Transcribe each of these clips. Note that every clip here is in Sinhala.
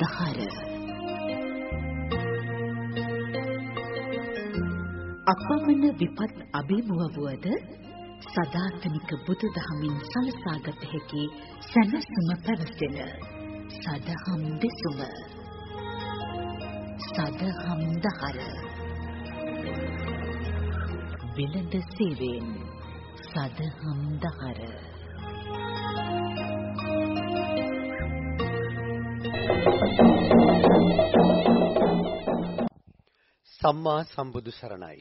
අන්ධහර අපමණ විපත් අභිමුවවුවද සදාතනික බුදුදහමින් සලසාගත හැකි සැනසුම පැවසෙන සදහම් දෙසුම. සදහම් දහර. වෙළඳ සේවයෙන් සදහම් දහර. සම්මා සම්බුදු සරණයි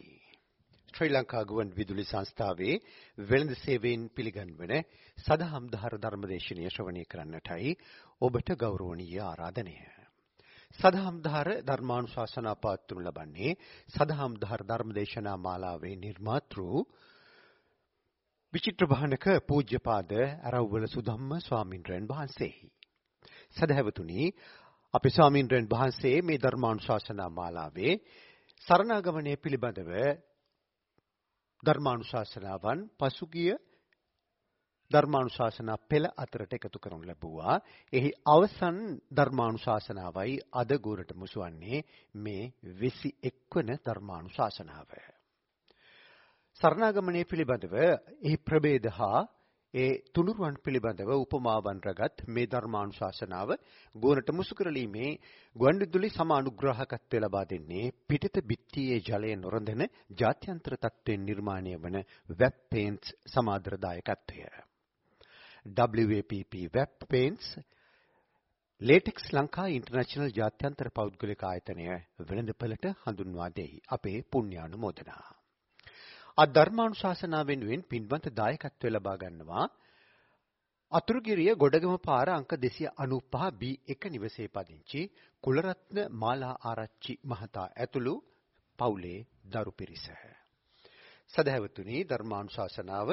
ශ්‍රී ලංකා ගුවන් විදුලි සංස්ථාවේ වෙළඳ සේවයෙන් පිළිගන්වන සදහම් දහර ධර්මදේශනය ශ්‍රවණය කරන්නටයි ඔබට ගෞරවනීය ආරාධනය. සදහම් දහර ධර්මානුශාසනා පවත්වනු ලබන්නේ සදහම් දහර ධර්මදේශනා මාලාවේ නිර්මාතෘ විචිත්‍ර භානක පූජ්‍යපාද අරව්වල සුධම්ම ස්වාමින්ද්‍රයන් වහන්සේයි. සදහැවතුනි අපේ ස්වාමින්ද්‍රයන් වහන්සේ මේ ධර්මානුශාසනා මාලාවේ සරණාගමනය පිළිබඳව ධර්මානුශාසනාවන් පසුගිය ධර්මානුශාසනා පෙළ අතරට එකතු කරනු ලැබුවා. එහි අවසන් ධර්මානුශාසනාවයි අද ගුරට මුසුවන්නේ මේ 21 වන ධර්මානුශාසනාව. සරණාගමනය පිළිබඳව එහි ප්‍රභේද හා ඒ තුනුරුවන් පිළිබඳව උපමාවන් රගත් මේ ධර්මානුශාසනාව ගුවනට මුසු කරලීමේ ගුවන්විදුලි සමානුග්‍රාහකත්වය ලබා දෙන්නේ පිටත බිත්තියේ ජලය නොරඳන ජාත්‍යන්තර තත්ත්වයෙන් නිර්මාණය වන වෙබ් පේන්ට්ස් සමාදර දායකත්වය. WAPP web paints latex Lanka international ජාත්‍යන්තර පෞද්ගලික ආයතනය වෙළඳපළට හඳුන්වා දෙයි. අපේ පුණ්‍යානුමෝදනා. අද ධර්මානුශාසනා වෙනුවෙන් පින්වන්ත දායකත්වය ලබා ගන්නවා අතුරුගිරිය ගොඩගම පාර අංක 295 B1 නිවසේ පදිංචි කුලරත්න මාලා ආරච්චි මහතා ඇතුළු පවුලේ දරු පිරිස. සදහැවතුනි ධර්මානුශාසනාව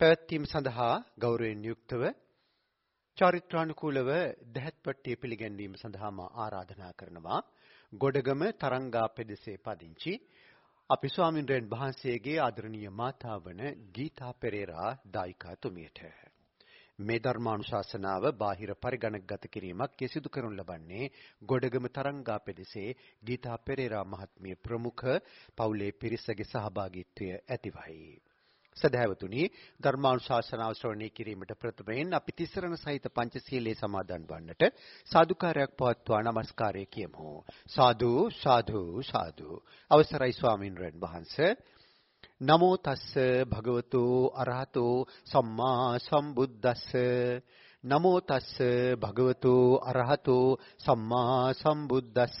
පැවැත්වීම සඳහා ගෞරවයෙන් යුක්තව චාරිත්‍රානුකූලව දැහැත්පට්ටිය පිළිගැන්වීම සඳහා මා ආරාධනා කරනවා. ගොඩගම තරංගා පෙදෙසේ පදිංචි අපි ස්වාමින්ද්‍රයන් වහන්සේගේ ආදරණීය මාතා වන ගීතා පෙරේරා දායිකාතුමියට මේ ධර්මානුශාසනාව බාහිර පරිගණකගත කිරීමක් සිදු කරනු ලබන්නේ ගොඩගම තරංගා පෙදෙසේ ගීතා පෙරේරා මහත්මිය ප්‍රමුඛ පවුලේ පිරිසගේ සහභාගීත්වය ඇතිවයි. සදහැවතුනි ධර්මානුශාසනාව ශ්‍රවණය කිරීමට ප්‍රථමයෙන් අපි තිසරණ සහිත පංචශීලයේ සමාදන් වන්නට සාදුකාරයක් පවත්වා নমස්කාරය කියමු. සාදු සාදු සාදු. අවසරයි ස්වාමින්වයන් වහන්සේ. නමෝ තස්ස භගවතු අරහතෝ සම්මා සම්බුද්දස්ස නමෝ තස්ස භගවතු අරහතෝ සම්මා සම්බුද්දස්ස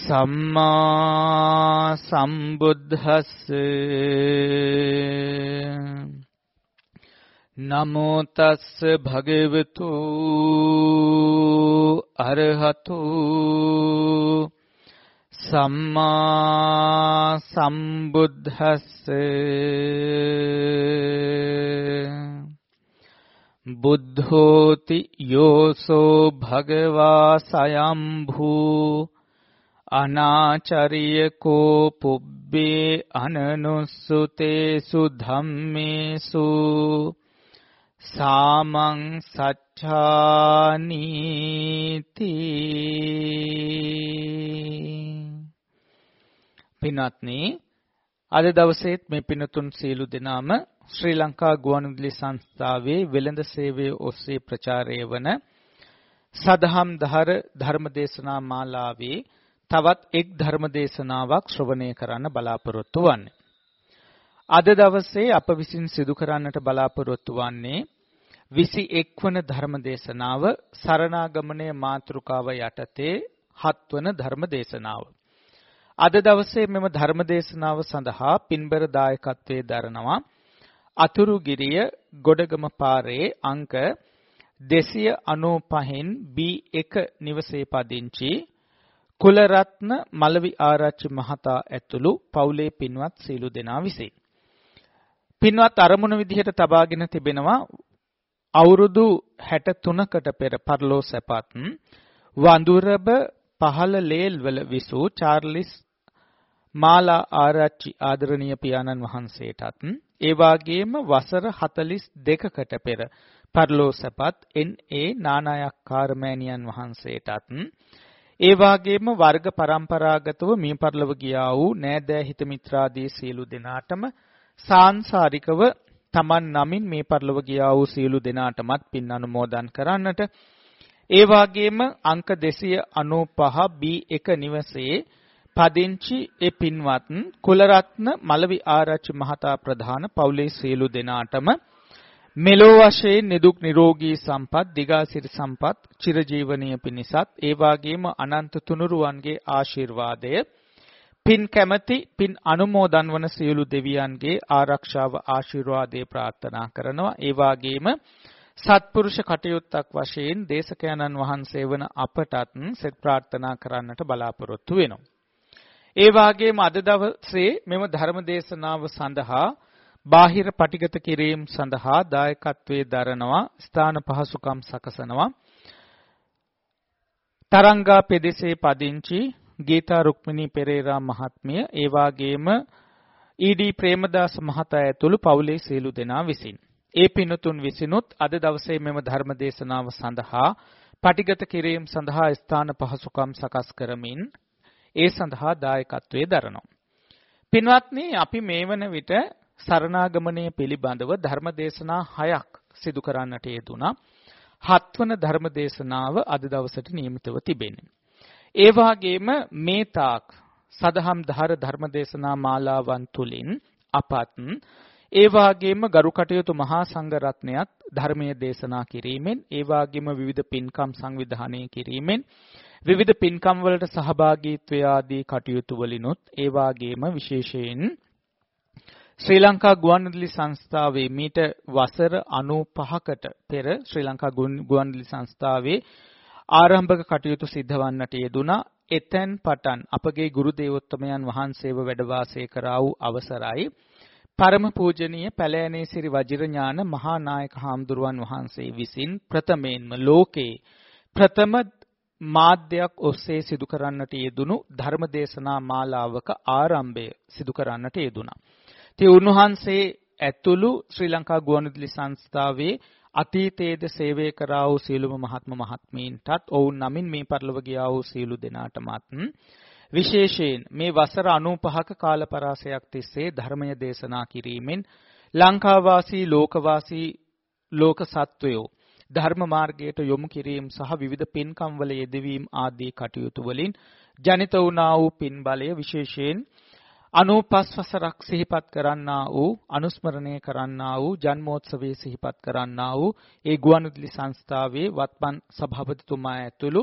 සම්මා සම්බුද්දස්ස. නමෝ තස්ස භගවතු අරහතු. සම්මා සම්බුද්දස්ස. බුද්ධෝති යෝසෝ භගවා සයම්භූ අනාචරියකෝ පුබ්බේ අනනුස්සුතේසු ධම්මේසු සාමං සච්ඡානීති. පින්වත්නි අද දවසේත් මේ පිනතුන් සීලු දෙනාම ශ්‍රී ලංකා ගුවන්විදුලි සංස්ථාවේ වෙළඳ සේවයේ ඔස්සේ ප්‍රචාරය වන සදහම් දහර ධර්මදේශනා මාලාවේ තවත් එක් ධර්මදේශනාවක් ශ්‍රවණය කරන්න බලාපොරොත්තු වන්නේ අද දවසේ අප විසින් සිදු කරන්නට බලාපොරොත්තු වන්නේ 21 වන ධර්ම දේශනාව සරණාගමනයේ මාතෘකාව යටතේ 7 වන ධර්ම දේශනාව. අද දවසේ මෙම ධර්ම දේශනාව සඳහා පින්බර දායකත්වයේ දරනවා අතුරුගිරිය ගොඩගම පාරේ අංක 295න් B1 නිවසේ පදිංචි කුලරත්න මලවි ආරච්චි මහතා ඇතුළු පවුලේ පින්වත් සීලු දෙනා විසින් පින්වත් අරමුණ විදිහට තබාගෙන තිබෙනවා අවුරුදු 63කට පෙර පරලෝ සැපත් වඳුරබ පහළ ලේල් වල විසූ චාර්ලිස් මාලා ආරච්චි ආදරණීය පියාණන් වහන්සේටත් ඒ වාගේම වසර 42කට පෙර පරලෝ සැපත් එන්.ඒ. නානායක්කාර මෑණියන් වහන්සේටත් ඒ වාගේම වර්ග પરම්පරාගතව මිය පරලොව ගියා වූ නෑදෑ හිත මිත්‍රාදී සියලු දෙනාටම සාංශාරිකව තමන් නමින් මේ පරිලොව ගියා වූ සියලු දෙනාටමත් පින් අනුමෝදන් කරන්නට. ඒ වාගේම අංක 295 B1 නිවසේ පදිංචි ඒ පින්වත් කුලරත්න මලවි ආරච්චි මහතා ප්‍රධාන පවුලේ සියලු දෙනාටම මෙලෝ වශයෙන් නිදුක් නිරෝගී සම්පත් දිගාසිරි සම්පත් චිරජීවනීය පිණිසත් ඒ වාගේම අනන්ත තුනුරුවන්ගේ ආශිර්වාදය පින් කැමැති පින් අනුමෝදන් වන සියලු දෙවියන්ගේ ආරක්ෂාව ආශිර්වාදේ ප්‍රාර්ථනා කරනවා. ඒ වගේම සත්පුරුෂ කටයුත්තක් වශයෙන් දේශකයන්න් වහන්සේ වන අපටත් සෙත් ප්‍රාර්ථනා කරන්නට බලාපොරොත්තු වෙනවා. ඒ වගේම අද දවසේ මෙම ධර්ම දේශනාව සඳහා බාහිර පටිගත කිරීම සඳහා දායකත්වයේ දරනවා ස්ථාන පහසුකම් සකසනවා තරංගා පෙදෙසේ පදිංචි ගීතා රුක්මිනී පෙරේරා මහත්මිය ඒ වාගේම ඊ.ඩී. ප්‍රේමදාස මහතා ඇතුළු පවුලේ සියලු දෙනා විසින් ඒ පින්තුන් විසිනුත් අද දවසේ මෙම ධර්ම දේශනාව සඳහා පටිගත කිරීම සඳහා ස්ථාන පහසුකම් සකස් කරමින් ඒ සඳහා දායකත්වයේ දරනවා. පින්වත්නි අපි මේ වන විට සරණාගමනයේ පිළිබඳව ධර්මදේශනා 6ක් සිදු කරන්නට යෙදුනා. හත්වන ධර්මදේශනාව අද දවසට නියමිතව තිබෙනවා. ඒ වගේම මේ තාක් සදහම් ධාර ධර්මදේශනා මාලාවන් තුලින් අපත් ඒ වාගේම ගරු කටයුතු මහා සංඝ රත්නයත් ධර්මයේ දේශනා කිරීමෙන් ඒ වාගේම විවිධ පින්කම් සංවිධානය කිරීමෙන් විවිධ පින්කම් වලට සහභාගීත්වය ආදී කටයුතු වලිනුත් ඒ වාගේම විශේෂයෙන් ශ්‍රී ලංකා ගුවන්විදුලි සංස්ථාවේ මීට වසර 95කට පෙර ශ්‍රී ලංකා ගුවන්විදුලි සංස්ථාවේ ආරම්භක කටයුතු සිද්ධවන්නට යෙදුනා එතෙන් පටන් අපගේ ගුරු දේවෝත්තමයන් වහන්සේව වැඩ වාසය කරා වූ අවසරයි පරම පූජනීය පැලෑනේ සිරි වජිරඥාන මහා නායක හාමුදුරුවන් වහන්සේ විසින් ප්‍රථමයෙන්ම ලෝකේ ප්‍රථම මාධ්‍යයක් ඔස්සේ සිදු කරන්නට යෙදුණු ධර්මදේශනා මාලාවක ආරම්භය සිදු කරන්නට යෙදුණා. ඉතින් උන්වහන්සේ ඇතුළු ශ්‍රී ලංකා ගුවන්විදුලි සංස්ථාවේ අතීතයේද සේවය කරා වූ සියලුම මහත්ම මහත්මීන්ටත් ඔවුන් නමින් මේ පරිලව ගියා වූ සියලු දෙනාටමත් විශේෂයෙන් මේ වසර 95ක කාල පරාසයක් තිස්සේ ධර්මය දේශනා කිරීමෙන් ලංකාවාසී ලෝකවාසී ලෝක සත්වයෝ ධර්ම මාර්ගයට යොමු කිරීම සහ විවිධ පින්කම් වල යෙදවීම ආදී කටයුතු වලින් ජනිත වුණා වූ පින් බලය විශේෂයෙන් 95 වසරක් සිහිපත් කරන්නා වූ අනුස්මරණය කරන්නා වූ ජන්මෝත්සවයේ සිහිපත් කරන්නා වූ ඒ ගුවන්විදුලි සංස්ථාවේ වත්මන් සභාපතිතුමා ඇතුළු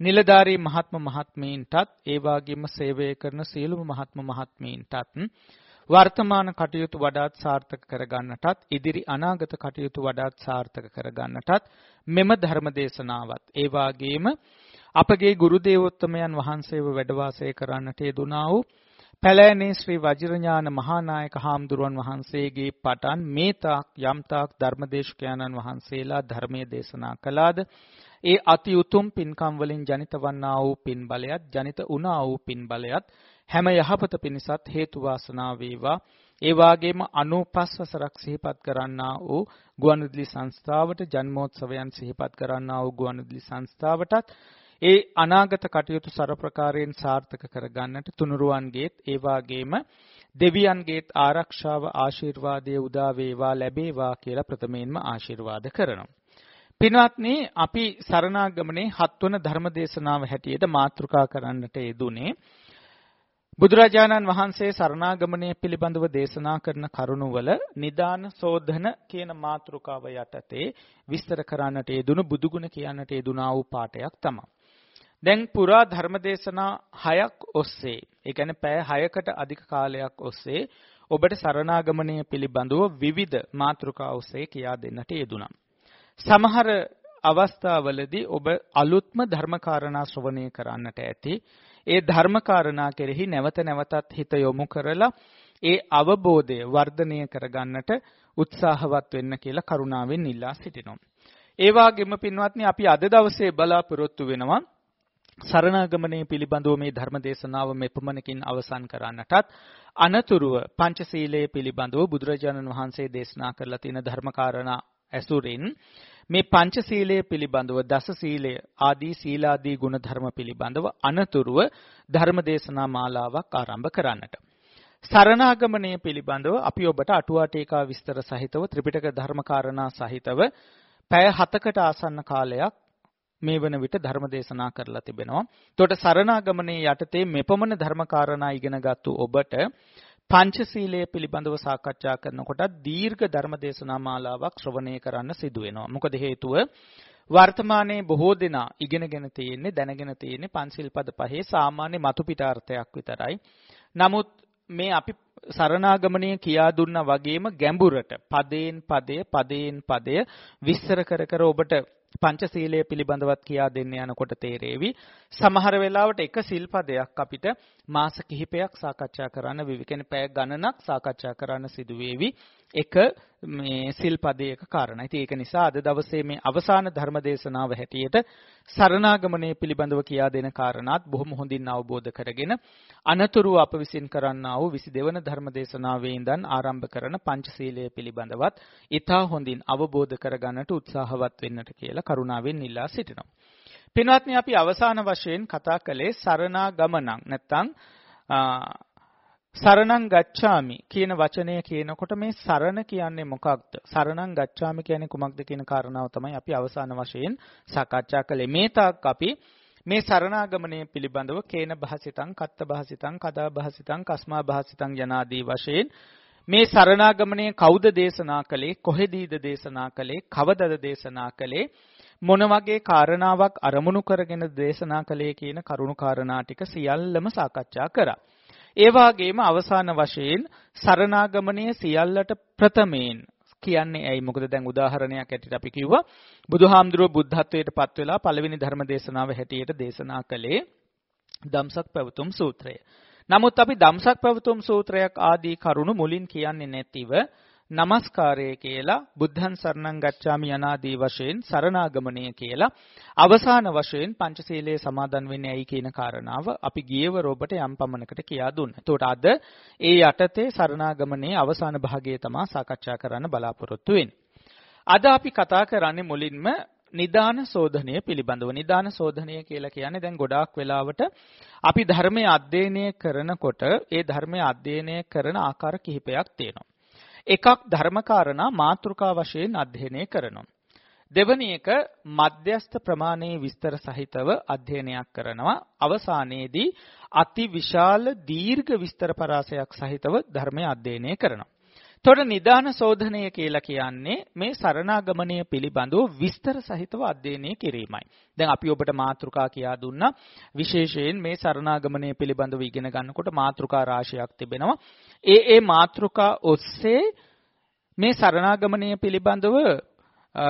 නිලධාරී මහත්ම මහත්මීන්ටත් ඒ වගේම සේවය කරන සියලුම මහත්ම මහත්මීන්ටත් වර්තමාන කටයුතු වඩාත් සාර්ථක කරගන්නටත් ඉදිරි අනාගත කටයුතු වඩාත් සාර්ථක කරගන්නටත් මෙම ධර්ම දේශනාවත් ඒ වගේම අපගේ ගුරු දේවෝත්තමයන් වහන්සේව වැඩ වාසය කරන්නට යෙදුනා වූ පැලෑනේ ශ්‍රී වජිරඥාන මහානායක හාමුදුරුවන් වහන්සේගේ පටන් මේ තාක් යම් තාක් ධර්මදේශකයන්න් වහන්සේලා ධර්මයේ දේශනා කළාද? ඒ අති උතුම් පින්කම් වලින් ජනිත වන්නා වූ පින් බලයත් ජනිත වුණා වූ පින් බලයත් හැම යහපත පිණිසත් හේතු වාසනා වේවා. ඒ වාගේම 95 වසරක් සිහිපත් කරන්නා වූ ගුවන්විදුලි සංස්ථාවට ජන්මෝත්සවයන් සිහිපත් කරන්නා වූ ගුවන්විදුලි සංස්ථාවටත් ඒ අනාගත කටයුතු සරප්‍රකාරයෙන් සාර්ථක කරගන්නට තුනුරුවන්ගේත් ඒ වාගේම දෙවියන්ගේත් ආරක්ෂාව ආශිර්වාදයේ උදා වේවා ලැබේවා කියලා ප්‍රථමයෙන්ම ආශිර්වාද කරනවා පින්වත්නි අපි සරණාගමනේ හත්වන ධර්මදේශනාව හැටියට මාතෘකා කරන්නට යෙදුනේ බුදුරජාණන් වහන්සේ සරණාගමනය පිළිබඳව දේශනා කරන කරුණවල නිදාන සෝධන කියන මාතෘකාව යටතේ විස්තර කරන්නට යෙදුණු බුදුගුණ කියන්නට යෙදුනා වූ පාඩයක් තමයි. දැන් පුරා ධර්මදේශනා 6ක් ඔස්සේ, ඒ කියන්නේ පැය 6කට අධික කාලයක් ඔස්සේ ඔබට සරණාගමනය පිළිබඳව විවිධ මාතෘකා ඔස්සේ කියා දෙන්නට යෙදුණා. සමහර අවස්ථාවලදී ඔබ අලුත්ම ධර්මකාරණා ශ්‍රවණය කරන්නට ඇති. ඒ ධර්මකාරණා කෙරෙහි නැවත නැවතත් හිත යොමු කරලා ඒ අවබෝධය වර්ධනය කරගන්නට උත්සාහවත් වෙන්න කියලා කරුණාවෙන් ඉල්ලා සිටිනවා. ඒ වගේම පින්වත්නි අපි අද දවසේ බලාපොරොත්තු වෙනවා සරණාගමනයේ පිළිබඳව මේ ධර්ම දේශනාව මෙපමණකින් අවසන් කරන්නටත් අනතුරුව පංචශීලයේ පිළිබඳව බුදුරජාණන් වහන්සේ දේශනා කරලා තියෙන ධර්මකාරණා ඇසුරින් මේ පංචශීලය පිළිබඳව දස සීලය ආදී සීලාදී ගුණ ධර්ම පිළිබඳව අනතුරුව ධර්ම දේශනා මාලාවක් ආරම්භ කරන්නට. සරණාගමණය පිළිබඳව අපි ඔබට අටුවා ටීකා විස්තර සහිතව ත්‍රිපිටක ධර්මකාරණා සහිතව පැය 7කට ආසන්න කාලයක් මේ වන විට ධර්ම දේශනා කරලා තිබෙනවා. එතකොට සරණාගමණයේ යටතේ මෙපමණ ධර්මකාරණා ඉගෙනගත්තු ඔබට පංචශීලය පිළිබඳව සාකච්ඡා කරනකොට දීර්ඝ ධර්ම දේශනා මාලාවක් ශ්‍රවණය කරන්න සිදු වෙනවා. මොකද හේතුව වර්තමානයේ බොහෝ දෙනා ඉගෙනගෙන තියෙන්නේ දැනගෙන තියෙන්නේ පංචශීල් පද පහේ සාමාන්‍ය මතු පිටාර්ථයක් විතරයි. නමුත් මේ අපි සරණාගමණය කියා දුන්නා වගේම ගැඹුරට පදයෙන් පදය පදයෙන් පදය විස්තර කර කර ඔබට පංචශීලය පිළිබඳවත් කියා දෙන්න යනකොට තේරෙවි. සමහර වෙලාවට එක සිල්පදයක් අපිට මාස කිහිපයක් සාකච්ඡා කරන්න වෙවි. කියන්නේ පැය ගණනක් සාකච්ඡා කරන්න සිදු වේවි. එක මේ සිල්පදයක කාරණා. ඉතින් ඒක නිසා අද දවසේ මේ අවසාන ධර්ම දේශනාව හැටියට සරණාගමනය පිළිබඳව කියා දෙන කාරණාත් බොහොම හොඳින් අවබෝධ කරගෙන අනතුරු අප විසින් කරන්නා වූ 22 වන ධර්ම දේශනාවේ ඉඳන් ආරම්භ කරන පංචශීලය පිළිබඳවත් ඊටා හොඳින් අවබෝධ කරගන්නට උත්සාහවත් වෙන්නට කියලා කරුණාවෙන් ඉල්ලා සිටිනවා. පින්වත්නි අපි අවසාන වශයෙන් කතා කළේ සරණාගමනං නැත්නම් සරණං ගච්ඡාමි කියන වචනය කියනකොට මේ සරණ කියන්නේ මොකක්ද? සරණං ගච්ඡාමි කියන්නේ කුමක්ද කියන කාරණාව තමයි අපි අවසාන වශයෙන් සාකච්ඡා කළේ. මේ තාක් අපි මේ සරණාගමනය පිළිබඳව කේන භාසිතං, කත්ත භාසිතං, කදා භාසිතං, කස්මා භාසිතං යනාදී වශයෙන් මේ සරණාගමනය කවුද දේශනා කළේ, කොහෙදීද දේශනා කළේ, කවදද දේශනා කළේ, මොන වගේ කාරණාවක් අරමුණු කරගෙන දේශනා කළේ කියන කරුණු කාරණා ටික සියල්ලම සාකච්ඡා කරා. ඒ වගේම අවසාන වශයෙන් සරණාගමනයේ සියල්ලට ප්‍රථමයෙන් කියන්නේ ඇයි මොකද දැන් උදාහරණයක් ඇටියට අපි කිව්වා බුදුහාමුදුරුවෝ බුද්ධත්වයට පත් වෙලා පළවෙනි ධර්ම දේශනාව හැටියට දේශනා කළේ දම්සක් පැවතුම් සූත්‍රය. නමුත් අපි දම්සක් පැවතුම් සූත්‍රයක් ආදී කරුණු මුලින් කියන්නේ නැතිව නමස්කාරය කියලා බුද්ධං සරණං ගච්ඡාමි යනාදී වශයෙන් සරණාගමනය කියලා අවසාන වශයෙන් පංචශීලයේ සමාදන් වෙන්නේ ඇයි කියන කාරණාව අපි ගියවර ඔබට යම් පමණකට කියා දුන්නා. එතකොට අද ඒ යටතේ සරණාගමනයේ අවසාන භාගය තමයි සාකච්ඡා කරන්න බලාපොරොත්තු වෙන්නේ. අද අපි කතා කරන්නේ මුලින්ම නිදාන සෝධනය පිළිබඳව. නිදාන සෝධනය කියලා කියන්නේ දැන් ගොඩාක් වෙලාවට අපි ධර්මය අධ්‍යයනය කරනකොට ඒ ධර්මය අධ්‍යයනය කරන ආකාර කිහිපයක් තියෙනවා. එකක් ධර්මකාරණා මාතෘකා වශයෙන් අධ්‍යයනය කරනවා. දෙවැනි එක මධ්‍යස්ථ ප්‍රමාණයේ විස්තර සහිතව අධ්‍යයනයක් කරනවා. අවසානයේදී අති විශාල දීර්ඝ විස්තර පරාසයක් සහිතව ධර්මය අධ්‍යයනය කරනවා. තොර නිදාන සෝධනය කියලා කියන්නේ මේ සරණාගමනය පිළිබඳව විස්තර සහිතව අධ්‍යයනය කිරීමයි. දැන් අපි ඔබට මාතෘකා කියා දුන්නා. විශේෂයෙන් මේ සරණාගමනය පිළිබඳව ඉගෙන ගන්නකොට මාතෘකා රාශියක් තිබෙනවා. ඒ ඒ මාතෘකා ඔස්සේ මේ සරණාගමනය පිළිබඳව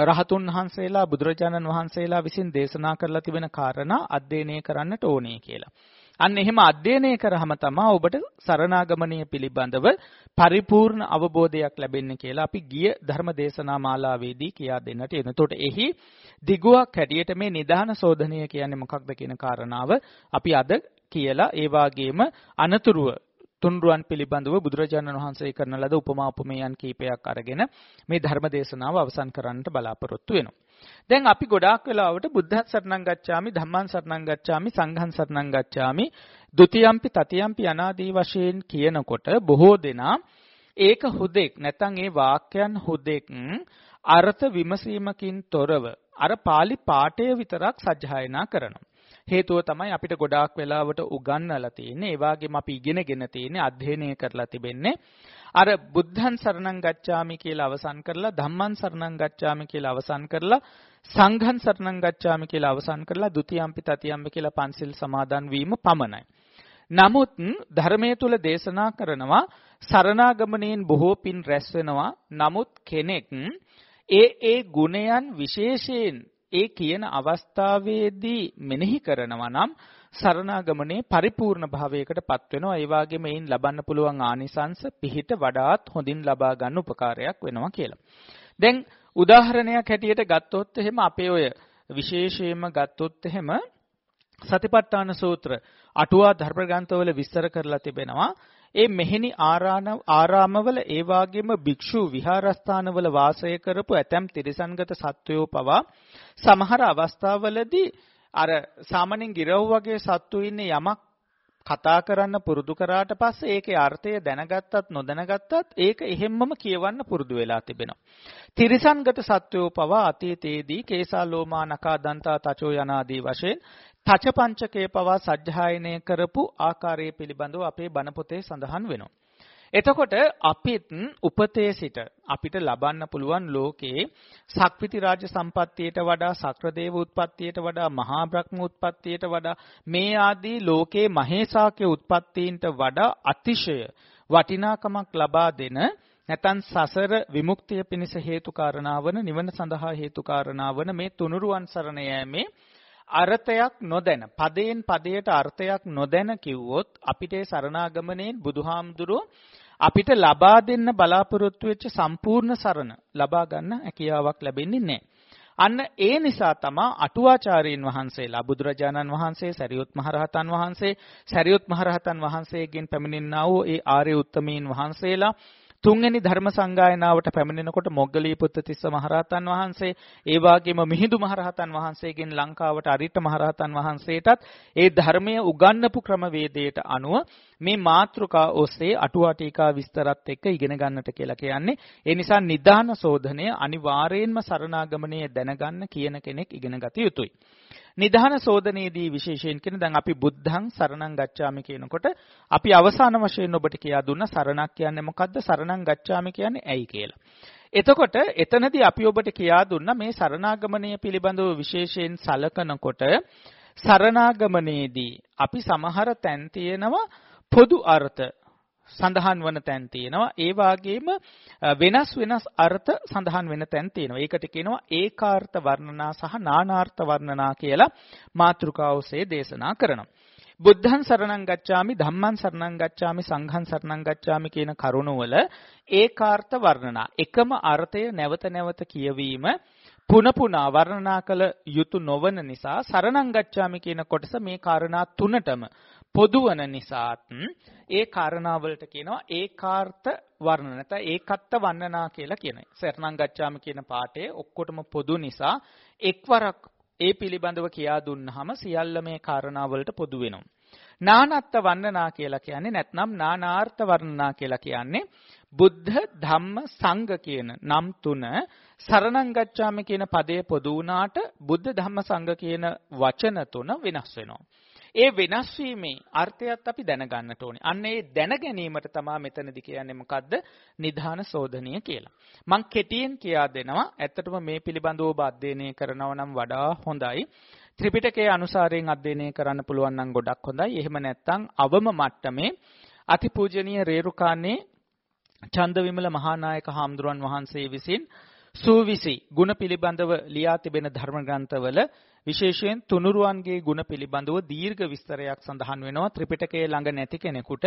රහතුන් වහන්සේලා බුදුරජාණන් වහන්සේලා විසින් දේශනා කරලා තිබෙන කාරණා අධ්‍යයනය කරන්නට ඕනේ කියලා. අන්න එහෙම අධ්‍යයනය කරාම තමයි ඔබට සරණාගමනීය පිළිබඳව පරිපූර්ණ අවබෝධයක් ලැබෙන්නේ කියලා අපි ගිය ධර්ම දේශනා මාලාවේදී කියා දෙන්නට එන. එතකොට එහි දිගුවක් හැටියට මේ නිදාන සෝධනය කියන්නේ මොකක්ද කියන කාරණාව අපි අද කියලා ඒ වාගේම අනතුරුව තුන්රුවන් පිළිබඳව බුදුරජාණන් වහන්සේ කරන ලද උපමා උපමේයන් කීපයක් අරගෙන මේ ධර්ම දේශනාව අවසන් කරන්නට බලාපොරොත්තු වෙනවා. දැන් අපි ගොඩාක් වෙලාවට බුද්ධ සරණං ගච්ඡාමි ධම්මං සරණං ගච්ඡාමි සංඝං සරණං ගච්ඡාමි ဒ ුතියම්පි තතියම්පි අනාදී වශයෙන් කියනකොට බොහෝ දෙනා ඒක හුදෙක් නැත්නම් ඒ වාක්‍යයන් හුදෙක් අර්ථ විමසීමකින් තොරව අර pāli පාඨය විතරක් සජ්ජායනා කරනවා. හේතුව තමයි අපිට ගොඩාක් වෙලාවට උගන්වලා තියෙන්නේ. ඒ වගේම අපි ඉගෙනගෙන තියෙන්නේ අධ්‍යයනය කරලා තිබෙන්නේ. අර බුද්ධං සරණං ගච්ඡාමි කියලා අවසන් කරලා ධම්මං සරණං ගච්ඡාමි කියලා අවසන් කරලා සංඝං සරණං ගච්ඡාමි කියලා අවසන් කරලා ဒ ුතියම්පි තතියම්පි කියලා පන්සිල් සමාදන් වීම පමණයි. නමුත් ධර්මයේ තුල දේශනා කරනවා සරණාගමණයෙන් බොහෝ පින් රැස් වෙනවා. නමුත් කෙනෙක් ඒ ඒ ගුණයන් විශේෂයෙන් ඒ කියන අවස්ථාවේදී මෙනෙහි කරනවා නම් සරණාගමනේ පරිපූර්ණ භාවයකට පත් වෙනවා. ඒ වගේම එයින් ලබන්න පුළුවන් ආනිසංස පිහිට වඩාත් හොඳින් ලබා ගන්න උපකාරයක් වෙනවා කියලා. දැන් උදාහරණයක් හැටියට ගත්තොත් එහෙම අපේ ඔය විශේෂයෙන්ම ගත්තොත් එහෙම සතිපට්ඨාන සූත්‍ර අටුවා ධර්ම ග්‍රන්ථවල විස්තර කරලා තිබෙනවා. ඒ මෙහෙණි ආරාමවල ඒ වාගේම භික්ෂු විහාරස්ථානවල වාසය කරපු ඇතැම් තිරිසන්ගත සත්වයෝ පවා සමහර අවස්ථාවලදී අර සාමාන්‍යයෙන් ගිරව් වගේ සත්තු ඉන්නේ යමක් කතා කරන්න පුරුදු කරාට පස්සේ ඒකේ අර්ථය දැනගත්තත් නොදැනගත්තත් ඒක එහෙම්මම කියවන්න පුරුදු වෙලා තිබෙනවා. තිරිසන්ගත සත්වෝ පවා අතීතයේදී කේසා ලෝමා නකා දන්තා තචෝ යනාදී වශයෙන් තච පංචකේ පවා සජ්ජායනය කරපු ආකාරය පිළිබඳව අපේ බණ පොතේ සඳහන් වෙනවා. එතකොට අපිත් උපතේ සිට අපිට ලබන්න පුළුවන් ලෝකේ සක්විති රාජ සම්පත්තියට වඩා සක්‍රදේව උත්පත්තියට වඩා මහා බ්‍රහ්ම උත්පත්තියට වඩා මේ ආදී ලෝකේ මහේසාක්‍ය උත්පත්තීන්ට වඩා අතිශය වටිනාකමක් ලබා දෙන නැතන් සසර විමුක්තිය පිණිස හේතු කාරණා වන නිවන සඳහා හේතු කාරණා වන මේ තුනුරුවන් සරණ යෑමේ අර්ථයක් නොදැන පදයෙන් පදයට අර්ථයක් නොදැන කිව්වොත් අපිට සරණාගමණයෙන් බුදුහාමුදුරුවෝ අපිට ලබා දෙන්න බලාපොරොත්තු වෙච්ච සම්පූර්ණ සරණ ලබා ගන්න හැකියාවක් ලැබෙන්නේ නැහැ. අන්න ඒ නිසා තමා අටුවාචාරීන් වහන්සේලා බුදුරජාණන් වහන්සේ සරියුත් මහරහතන් වහන්සේ සරියුත් මහරහතන් වහන්සේගෙන් පැමිණෙනා වූ ඒ ආර්ය උත්තමීන් වහන්සේලා තුන්වෙනි ධර්ම සංගායනාවට පැමිණෙනකොට මොග්ගලී පුත්තිස්ස මහරහතන් වහන්සේ ඒ වගේම මිහිඳු මහරහතන් වහන්සේගෙන් ලංකාවට අරිට මහරහතන් වහන්සේටත් ඒ ධර්මය උගන්වපු ක්‍රමවේදයට අනුව මේ මාතෘකා ඔස්සේ අටුවා ටීකා විස්තරත් එක්ක ඉගෙන ගන්නට කියලා කියන්නේ. ඒ නිසා නිදාන සෝධනය අනිවාර්යයෙන්ම සරණාගමනය දැනගන්න කියන කෙනෙක් ඉගෙන ගත යුතුයි. නිධාන සෝදනයේදී විශේෂයෙන් කියන දැන් අපි බුද්ධං සරණං ගච්ඡාමි කියනකොට අපි අවසාන වශයෙන් ඔබට කියා දුන්න සරණක් කියන්නේ මොකද්ද සරණං ගච්ඡාමි කියන්නේ ඇයි කියලා. එතකොට එතනදී අපි ඔබට කියා දුන්න මේ සරණාගමනය පිළිබඳව විශේෂයෙන් සලකනකොට සරණාගමනයේදී අපි සමහර තැන් තියෙනවා පොදු අර්ථ සඳහන් වන තැන් තියෙනවා. ඒ වාගේම වෙනස් වෙනස් අර්ථ සඳහන් වෙන තැන් තියෙනවා. ඒකට කියනවා ඒකාර්ථ වර්ණනා සහ නානාර්ථ වර්ණනා කියලා මාතෘකාවසේ දේශනා කරනවා. බුද්ධං සරණං ගච්ඡාමි ධම්මං සරණං ගච්ඡාමි සංඝං සරණං ගච්ඡාමි කියන කරුණවල ඒකාර්ථ වර්ණනා එකම අර්ථය නැවත නැවත කියවීම පුන පුනා වර්ණනා කළ යුතු නොවන නිසා සරණං ගච්ඡාමි කියන කොටස මේ කාරණා තුනටම පොදු වන නිසාත් ඒ කාරණාවලට කියනවා ඒකාර්ථ වර්ණන නැත්නම් ඒකත්ත වන්නනා කියලා කියනවා. සරණං ගච්ඡාම කියන පාඩේ ඔක්කොටම පොදු නිසා එක්වරක් ඒ පිළිබඳව කියා දුන්නාම සියල්ල මේ කාරණාවලට පොදු වෙනවා. නානත්ත වන්නනා කියලා කියන්නේ නැත්නම් නානාර්ථ වර්ණනා කියලා කියන්නේ බුද්ධ ධම්ම සංඝ කියන නම් තුන සරණං ගච්ඡාමි කියන පදයේ පොදු වුණාට බුද්ධ ධම්ම සංඝ කියන වචන තුන වෙනස් වෙනවා. ඒ වෙනස් වීමේ අර්ථයත් අපි දැනගන්නට ඕනේ. අන්න ඒ දැන ගැනීමට තමයි මෙතනදී කියන්නේ මොකද්ද? නිධාන සෝධනීය කියලා. මම කෙටියෙන් කියා දෙනවා. ඇත්තටම මේ පිළිබඳව ඔබ අධ්‍යයනය කරනවා නම් වඩා හොඳයි. ත්‍රිපිටකයේ අනුසාරයෙන් අධ්‍යයනය කරන්න පුළුවන් නම් ගොඩක් හොඳයි. එහෙම නැත්නම් අවම මට්ටමේ අතිපූජනීය රේරුකානේ චන්දවිමල මහානායක හාමුදුරන් වහන්සේ විසින් සූවිසි ගුණ පිළිබඳව ලියා තිබෙන ධර්ම ග්‍රන්ථවල විශේෂයෙන් තුනුරුවන්ගේ ගුණ පිළිබඳව දීර්ඝ විස්තරයක් සඳහන් වෙනවා ත්‍රිපිටකයේ ළඟ නැති කෙනෙකුට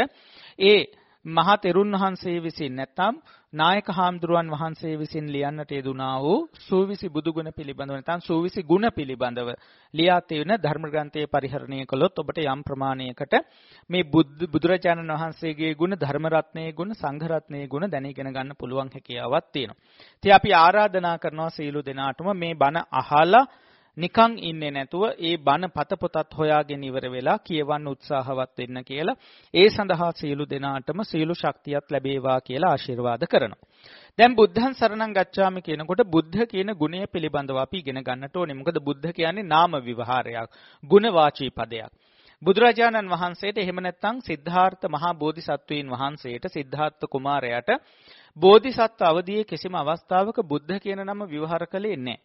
ඒ මහා තෙරුන් වහන්සේ විසින් නැත්නම් නායක හාමුදුරුවන් වහන්සේ විසින් ලියන්නට යෙදුනා වූ සූවිසි බුදුගුණ පිළිබඳව නැත්නම් සූවිසි ගුණ පිළිබඳව ලියා තියෙන ධර්ම ග්‍රන්ථයේ පරිහරණය කළොත් ඔබට යම් ප්‍රමාණයකට මේ බුදුරජාණන් වහන්සේගේ ගුණ ධර්ම රත්නයේ ගුණ සංඝ රත්නයේ ගුණ දැනගෙන ගන්න පුළුවන් හැකියාවක් තියෙනවා. ඉතින් අපි ආරාධනා කරනවා සීල දෙනාටම මේ බණ අහලා නිකන් ඉන්නේ නැතුව ඒ බණ පත පොතත් හොයාගෙන ඉවර වෙලා කියවන්න උත්සාහවත් වෙන්න කියලා ඒ සඳහා සියලු දෙනාටම සියලු ශක්තියක් ලැබේවා කියලා ආශිර්වාද කරනවා. දැන් බුද්ධං සරණං ගච්ඡාමි කියනකොට බුද්ධ කියන ගුණය පිළිබඳව අපි ඉගෙන ගන්නට ඕනේ. මොකද බුද්ධ කියන්නේ නාම විවහාරයක්, ගුණ වාචී පදයක්. බුදුරජාණන් වහන්සේට එහෙම නැත්නම් සිද්ධාර්ථ මහා බෝධිසත්වයන් වහන්සේට සිද්ධාර්ථ කුමාරයාට බෝධිසත්ව අවදියේ කිසිම අවස්ථාවක බුද්ධ කියන නම විවහාර කළේ නැහැ.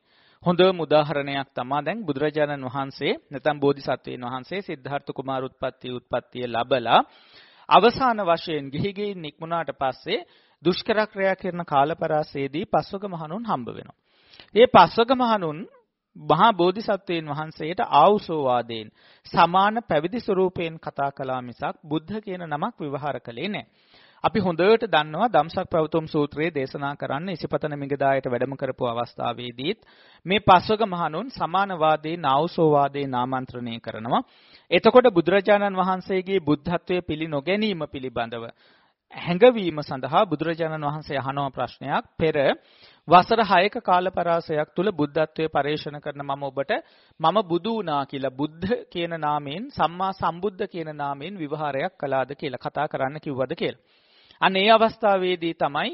හොඳම උදාහරණයක් තමයි දැන් බුදුරජාණන් වහන්සේ නැත්නම් බෝධිසත්වයන් වහන්සේ සිද්ධාර්ථ කුමාර උත්පත්ති උත්පත්තිය ලැබලා අවසාන වශයෙන් ගිහි ගෙයින් නික්මුණාට පස්සේ දුෂ්කර ක්‍රියා කරන කාලපරාසයේදී පස්වග මහණුන් හම්බ වෙනවා. මේ පස්වග මහණුන් මහා බෝධිසත්වයන් වහන්සේට ආවුසෝවාදයෙන් සමාන පැවිදි ස්වරූපයෙන් කතා කළා මිසක් බුද්ධ කියන නමක් විවහාර කළේ නැහැ. අපි හොඳට දන්නවා දම්සක් ප්‍රවතුම් සූත්‍රයේ දේශනා කරන්න ඉසිපතන මිගදායට වැඩම කරපු අවස්ථාවේදීත් මේ පස්වග මහණුන් සමානවාදී නාවුසෝවාදී නාමන්ත්‍රණය කරනවා. එතකොට බුදුරජාණන් වහන්සේගේ බුද්ධත්වයේ පිළි නොගැනීම පිළිබඳව හැඟවීම සඳහා බුදුරජාණන් වහන්සේ අහනවා ප්‍රශ්නයක් පෙර වසර 6ක කාලපරාසයක් තුල බුද්ධත්වයේ පරිශන කරන මම ඔබට මම බුදු වුණා කියලා බුද්ධ කියන නාමයෙන් සම්මා සම්බුද්ධ කියන නාමයෙන් විවහාරයක් කළාද කියලා කතා කරන්න කිව්වද කියලා. අන්න ඒ අවස්ථාවේදී තමයි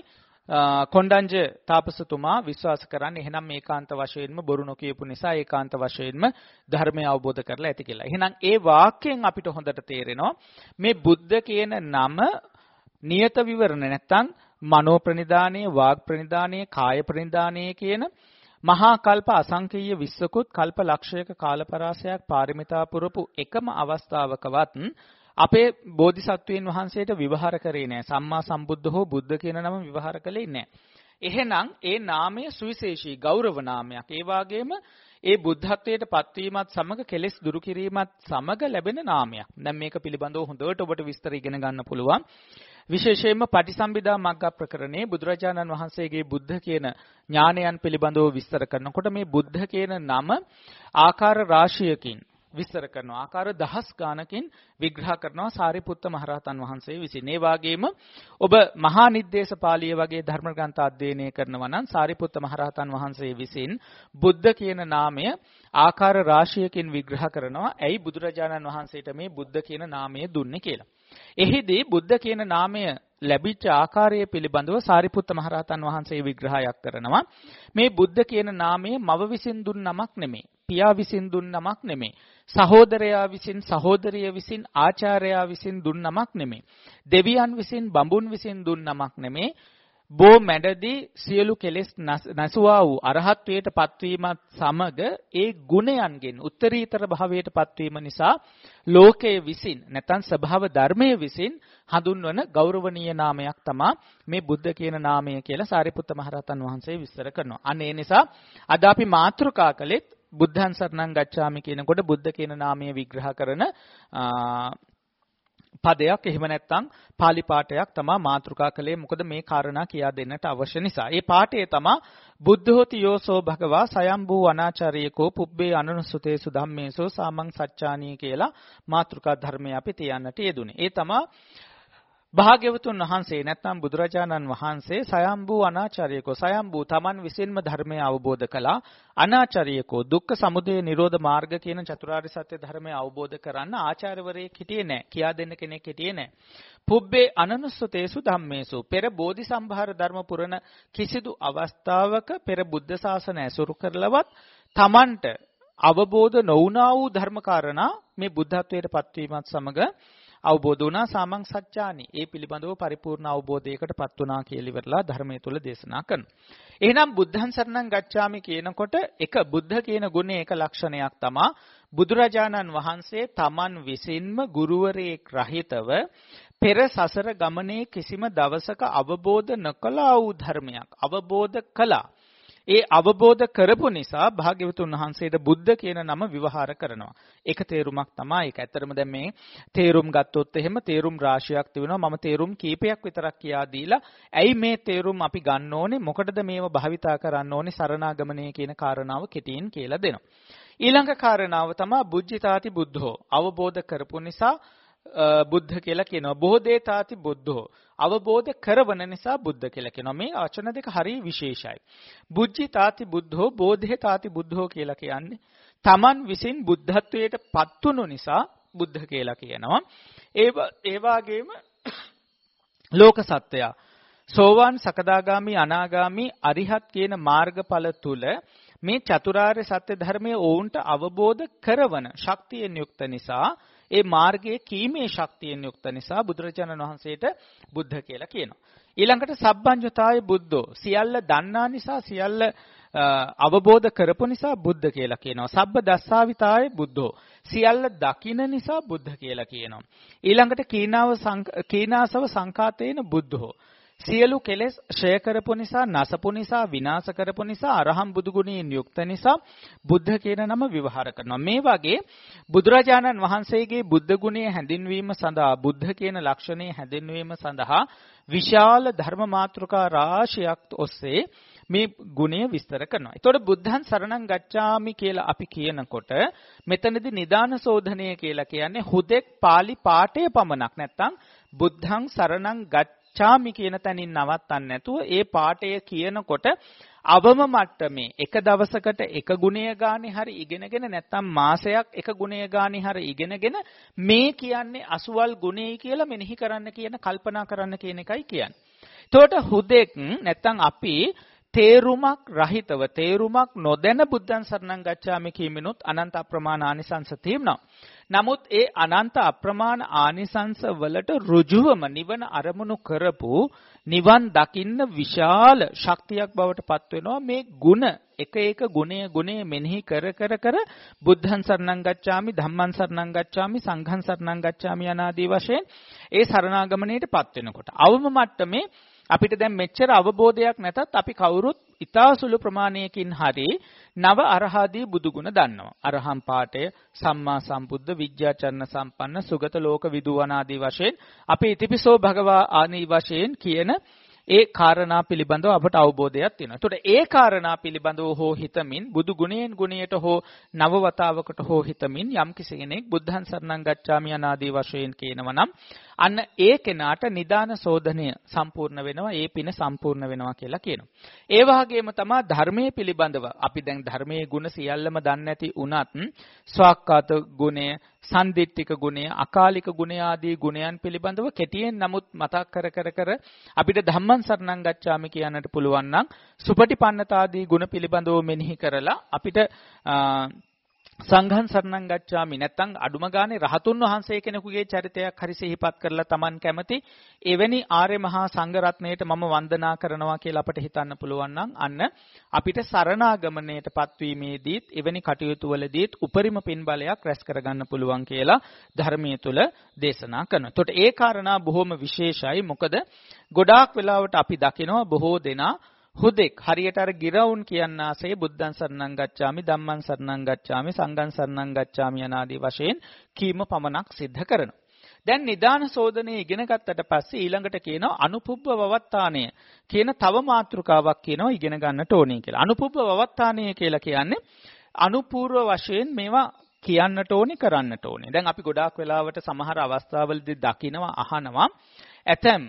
කොණ්ඩඤ්ජ තාපසතුමා විශ්වාස කරන්නේ එහෙනම් මේකාන්ත වශයෙන්ම බොරු නොකියපු නිසා ඒකාන්ත වශයෙන්ම ධර්මය අවබෝධ කරලා ඇති කියලා. එහෙනම් ඒ වාක්‍යයෙන් අපිට හොඳට තේරෙනවා මේ බුද්ධ කියන නම නියත විවරණ නැත්තම් මනෝ ප්‍රනිදානයේ වාග් ප්‍රනිදානයේ කාය ප්‍රනිදානයේ කියන මහා කල්ප අසංකීය විස්සකුත් කල්ප ලක්ෂයක කාලපරාසයක් පාරමිතා පුරපු එකම අවස්ථාවකවත් අපේ බෝධිසත්වයන් වහන්සේට විවහාර කරේ නැහැ. සම්මා සම්බුද්ධ හෝ බුද්ධ කියන නම විවහාර කළේ නැහැ. එහෙනම් ඒ නාමය සුවිශේෂී ගෞරව නාමයක්. ඒ වගේම ඒ බුද්ධත්වයට පත්වීමත් සමග කෙලෙස් දුරු කිරීමත් සමග ලැබෙන නාමයක්. දැන් මේක පිළිබඳව හොඳට ඔබට විස්තර ඉගෙන ගන්න පුළුවන්. විශේෂයෙන්ම පටිසම්භිදා මග්ග ප්‍රකරණේ බුදුරජාණන් වහන්සේගේ බුද්ධ කියන ඥානයන් පිළිබඳව විස්තර කරනකොට මේ බුද්ධ කියන නම ආකාර රාශියකින් විස්තර කරනවා. ආකාර දහස් ගානකින් විග්‍රහ කරනවා සාරිපුත්ත මහරහතන් වහන්සේ විසින්. ඒ වගේම ඔබ මහා නිද්දේශ පාළිය වගේ ධර්ම ග්‍රන්ථ අධ්‍යයනය කරනවා නම් සාරිපුත්ත මහරහතන් වහන්සේ විසින් බුද්ධ කියන නාමය ආකාර රාශියකින් විග්‍රහ කරනවා. ඇයි බුදුරජාණන් වහන්සේට මේ බුද්ධ කියන නාමය දුන්නේ කියලා. එහිදී බුද්ධ කියන නාමය ලැබිච්ච ආකාරය පිළිබඳව සාරිපුත්ත මහරහතන් වහන්සේ විග්‍රහයක් කරනවා. මේ බුද්ධ කියන නාමය මව විසින් දුන් නමක් නෙමෙයි. පියා විසින් දුන් නමක් නෙමෙයි. සහෝදරයා විසින් සහෝදරිය විසින් ආචාර්යයා විසින් දුන් නමක් නෙමෙයි. දෙවියන් විසින් බඹුන් විසින් දුන් නමක් නෙමෙයි. බෝ මැඩදී සියලු කෙලෙස් නැසුවා වූ අරහත්වයට පත්වීමත් සමග ඒ ගුණයන්ගෙන් උත්තරීතර භාවයට පත්වීම නිසා ලෝකයේ විසින් නැත්නම් ස්වභාව ධර්මයේ විසින් හඳුන්වන ගෞරවනීය නාමයක් තමා මේ බුද්ධ කියන නාමය කියලා සාරිපුත්ත මහරහතන් වහන්සේ විස්තර කරනවා. අන්න ඒ නිසා අද අපි මාතෘකා කළෙත් බුද්ධං සරණං ගච්ඡාමි කියනකොට බුද්ධ කියන නාමය විග්‍රහ කරන පදයක් එහෙම නැත්නම් pāli පාඨයක් තමයි මාතෘකා කළේ මොකද මේ කාරණා කියා දෙන්නට අවශ්‍ය නිසා. ඒ පාඨය තමයි බුද්ධෝති යෝසෝ භගවා සයම්බූ අනාචාරියකෝ පුබ්බේ අනනුසුතේසු ධම්මේසෝ සාමං සච්චානී කියලා මාතෘකා ධර්මය අපි තියන්නට යෙදුනේ. ඒ තමයි භාග්‍යවතුන් වහන්සේ නැත්නම් බුදුරජාණන් වහන්සේ සයම්බූ අනාචාර්යකෝ සයම්බූ තමන් විසින්ම ධර්මය අවබෝධ කළා. අනාචාර්යකෝ දුක්ඛ සමුදය නිරෝධ මාර්ග කියන චතුරාර්ය සත්‍ය ධර්මය අවබෝධ කරන්න ආචාර්යවරයෙක් හිටියේ නැහැ කියා දෙන්න කෙනෙක් හිටියේ නැහැ පුබ්බේ අනනුස්සතේසු ධම්මේසු පෙර බෝධි සම්භාර ධර්ම පුරණ කිසිදු අවස්ථාවක පෙර බුද්ධ ශාසන ඇසුරු කරලවත් තමන්ට අවබෝධ නොවුනා වූ ධර්මකාරණා මේ බුද්ධත්වයට පත්වීමත් සමග අවබෝධ වුණා සාමං සත්‍යානි. ඒ පිළිබඳව පරිපූර්ණ අවබෝධයකටපත් වුණා කියලා ඉවරලා ධර්මයේ තුල දේශනා කරනවා. එහෙනම් බුද්ධං සරණං ගච්ඡාමි කියනකොට එක බුද්ධ කියන ගුණේ එක ලක්ෂණයක් තමා බුදුරජාණන් වහන්සේ තමන් විසින්ම ගුරුවරයෙක් රහිතව පෙර සසර ගමනේ කිසිම දවසක අවබෝධ නොකළා වූ ධර්මයක් අවබෝධ කළා. ඒ අවබෝධ කරපු නිසා භාග්‍යවතුන් වහන්සේට බුද්ධ කියන නම විවහාර කරනවා. ඒක තේරුමක් තමයි. ඒක ඇත්තරම දැන් මේ තේරුම් ගත්තොත් එහෙම තේරුම් රාශියක් තිබෙනවා. මම තේරුම් කීපයක් විතරක් කියා දීලා ඇයි මේ තේරුම් අපි ගන්න ඕනේ? මොකටද මේව භාවිතා කරන්න ඕනේ? සරණාගමනය කියන කාරණාව කෙටියෙන් කියලා දෙනවා. ඊළඟ කාරණාව තමයි බුද්ධිතාති බුද්ධෝ. අවබෝධ කරපු නිසා බුද්ධ කියලා කියනවා. බොහෝ තාති බුද්ධෝ. අවබෝධ කරවන නිසා බුද්ධ කියලා කියනවා. මේ වචන දෙක හරිය විශේෂයි. බුද්ධි තාති බුද්ධෝ බෝධේ තාති බුද්ධෝ කියලා කියන්නේ තමන් විසින් බුද්ධත්වයට පත්වුණු නිසා බුද්ධ කියලා කියනවා. ඒ ඒ වගේම ලෝක සත්‍යය සෝවාන් සකදාගාමි අනාගාමි අරිහත් කියන මාර්ගඵල තුල මේ චතුරාර්ය සත්‍ය ධර්මයේ ඔවුන්ට අවබෝධ කරවන ශක්තියෙන් යුක්ත නිසා ඒ මාර්ගයේ කීමේ ශක්තියෙන් යුක්ත නිසා බුදුරජාණන් වහන්සේට බුද්ධ කියලා කියනවා. ඊළඟට සබ්බංජතාය බුද්ධෝ සියල්ල දන්නා නිසා සියල්ල අවබෝධ කරපු නිසා බුද්ධ කියලා කියනවා. සබ්බ දස්සාවිතාය බුද්ධෝ සියල්ල දකින නිසා බුද්ධ කියලා කියනවා. ඊළඟට කීනාව කීනාසව සංකාතේන බුද්ධෝ සියලු කෙලෙස් ෂය කරපු නිසා, නසපු නිසා, විනාශ කරපු නිසා, අරහම් බුදු ගුණයෙන් යුක්ත නිසා බුද්ධ කියන නම විවහාර කරනවා. මේ වගේ බුදුරජාණන් වහන්සේගේ බුද්ධ ගුණය හැඳින්වීම සඳහා, බුද්ධ කියන ලක්ෂණය හැඳින්වීම සඳහා විශාල ධර්ම මාතෘකා රාශියක් ඔස්සේ මේ ගුණය විස්තර කරනවා. ඒතකොට බුද්ධං සරණං ගච්ඡාමි කියලා අපි කියනකොට මෙතනදී නිදාන සෝධනය කියලා කියන්නේ හුදෙක් pāli පාඨය පමණක් නැත්තම් බුද්ධං සරණං ගච්ඡ ගච්ඡාමි කියන තැනින් නවත්තන්න නැතුව ඒ පාඩය කියනකොට අවම මට්ටමේ එක දවසකට එක ගුණය ගානේ හරි ඉගෙනගෙන නැත්නම් මාසයක් එක ගුණය ගානේ හරි ඉගෙනගෙන මේ කියන්නේ අසුවල් ගුණෙයි කියලා මෙනෙහි කරන්න කියන කල්පනා කරන්න කියන එකයි කියන්නේ. එතකොට හුදෙක් නැත්නම් අපි තේරුමක් රහිතව තේරුමක් නොදැන බුද්ධං සරණං ගච්ඡාමි කීමිනුත් අනන්ත අප්‍රමාණ ආනිසංස තියෙනවා. නමුත් ඒ අනන්ත අප්‍රමාණ ආනිසංස වලට ඍජුවම නිවන අරමුණු කරපු නිවන් දකින්න විශාල ශක්තියක් බවට පත් වෙනවා මේ ಗುಣ එක එක ගුණය ගුණය මෙනෙහි කර කර කර බුද්ධං සරණං ගච්ඡාමි ධම්මං සරණං ගච්ඡාමි සංඝං සරණං ගච්ඡාමි අනාදී වශයෙන් ඒ සරණාගමණයට පත් වෙනකොට අවම මට්ටමේ අපිට දැන් මෙච්චර අවබෝධයක් නැතත් අපි කවුරුත් ඊතා සුළු ප්‍රමාණයකින් හරි නව අරහාදී බුදුගුණ දන්නවා. අරහම් පාඨය, සම්මා සම්බුද්ධ, විද්‍යාචරණ සම්පන්න, සුගත ලෝක විදුවනාදී වශයෙන් අපි ඉතිපිසෝ භගවා ආනී වශයෙන් කියන ඒ කාරණා පිළිබඳව අපට අවබෝධයක් තියෙනවා. එතකොට ඒ කාරණා පිළිබඳව හෝ හිතමින් බුදු ගුණයෙන් ගුණයට හෝ නව වතාවකට හෝ හිතමින් යම් කෙනෙක් බුද්ධං සරණං ගච්ඡාමි අනාදී වශයෙන් කියනවා නම් අන්න ඒ කෙනාට නිදාන සෝධනය සම්පූර්ණ වෙනවා ඒ පින සම්පූර්ණ වෙනවා කියලා කියනවා. ඒ වගේම තමයි ධර්මයේ පිළිබඳව අපි දැන් ධර්මයේ ගුණ සියල්ලම දන්නේ නැති වුණත් ස්වාක්කාත ගුණය, සන්දිට්ඨික ගුණය, අකාලික ගුණය ආදී ගුණයන් පිළිබඳව කෙටියෙන් නමුත් මතක් කර කර කර අපිට ධම්මං සරණං ගච්ඡාමි කියන්නට පුළුවන් නම් සුපටිපන්නතාදී ගුණ පිළිබඳව මෙනෙහි කරලා අපිට සංඝං සරණං ගච්ඡාමි නැත්නම් අඩුම ගානේ රහතුන් වහන්සේ කෙනෙකුගේ චරිතයක් හරි සිහිපත් කරලා Taman කැමති එවැනි ආර්ය මහා සංඝ රත්නයට මම වන්දනා කරනවා කියලා අපිට හිතන්න පුළුවන් නම් අන්න අපිට සරණාගමණයටපත් වීමේදීත් එවැනි කටයුතු වලදීත් උපරිම පින් බලයක් රැස් කරගන්න පුළුවන් කියලා ධර්මයේ තුල දේශනා කරනවා. එතකොට ඒ කාරණා බොහොම විශේෂයි. මොකද ගොඩාක් වෙලාවට අපි දකිනවා බොහෝ දෙනා හුදෙක් හරියට අර ගිරවුන් කියන්නාසේ බුද්ධං සරණං ගච්ඡාමි ධම්මං සරණං ගච්ඡාමි සංඝං සරණං ගච්ඡාමි යනාදී වශයෙන් කීම පමණක් සිද්ධ කරනවා. දැන් නිදාන සෝදනය ඉගෙන ගත්තට පස්සේ ඊළඟට කියනවා අනුපුබ්බ වවත්තානය කියන තව මාතෘකාවක් කියනවා ඉගෙන ගන්නට ඕනේ කියලා. අනුපුබ්බ වවත්තානය කියලා කියන්නේ අනුපූර්ව වශයෙන් මේවා කියන්නට ඕනේ කරන්නට ඕනේ. දැන් අපි ගොඩාක් වෙලාවට සමහර අවස්ථාවලදී දකිනවා අහනවා ඇතැම්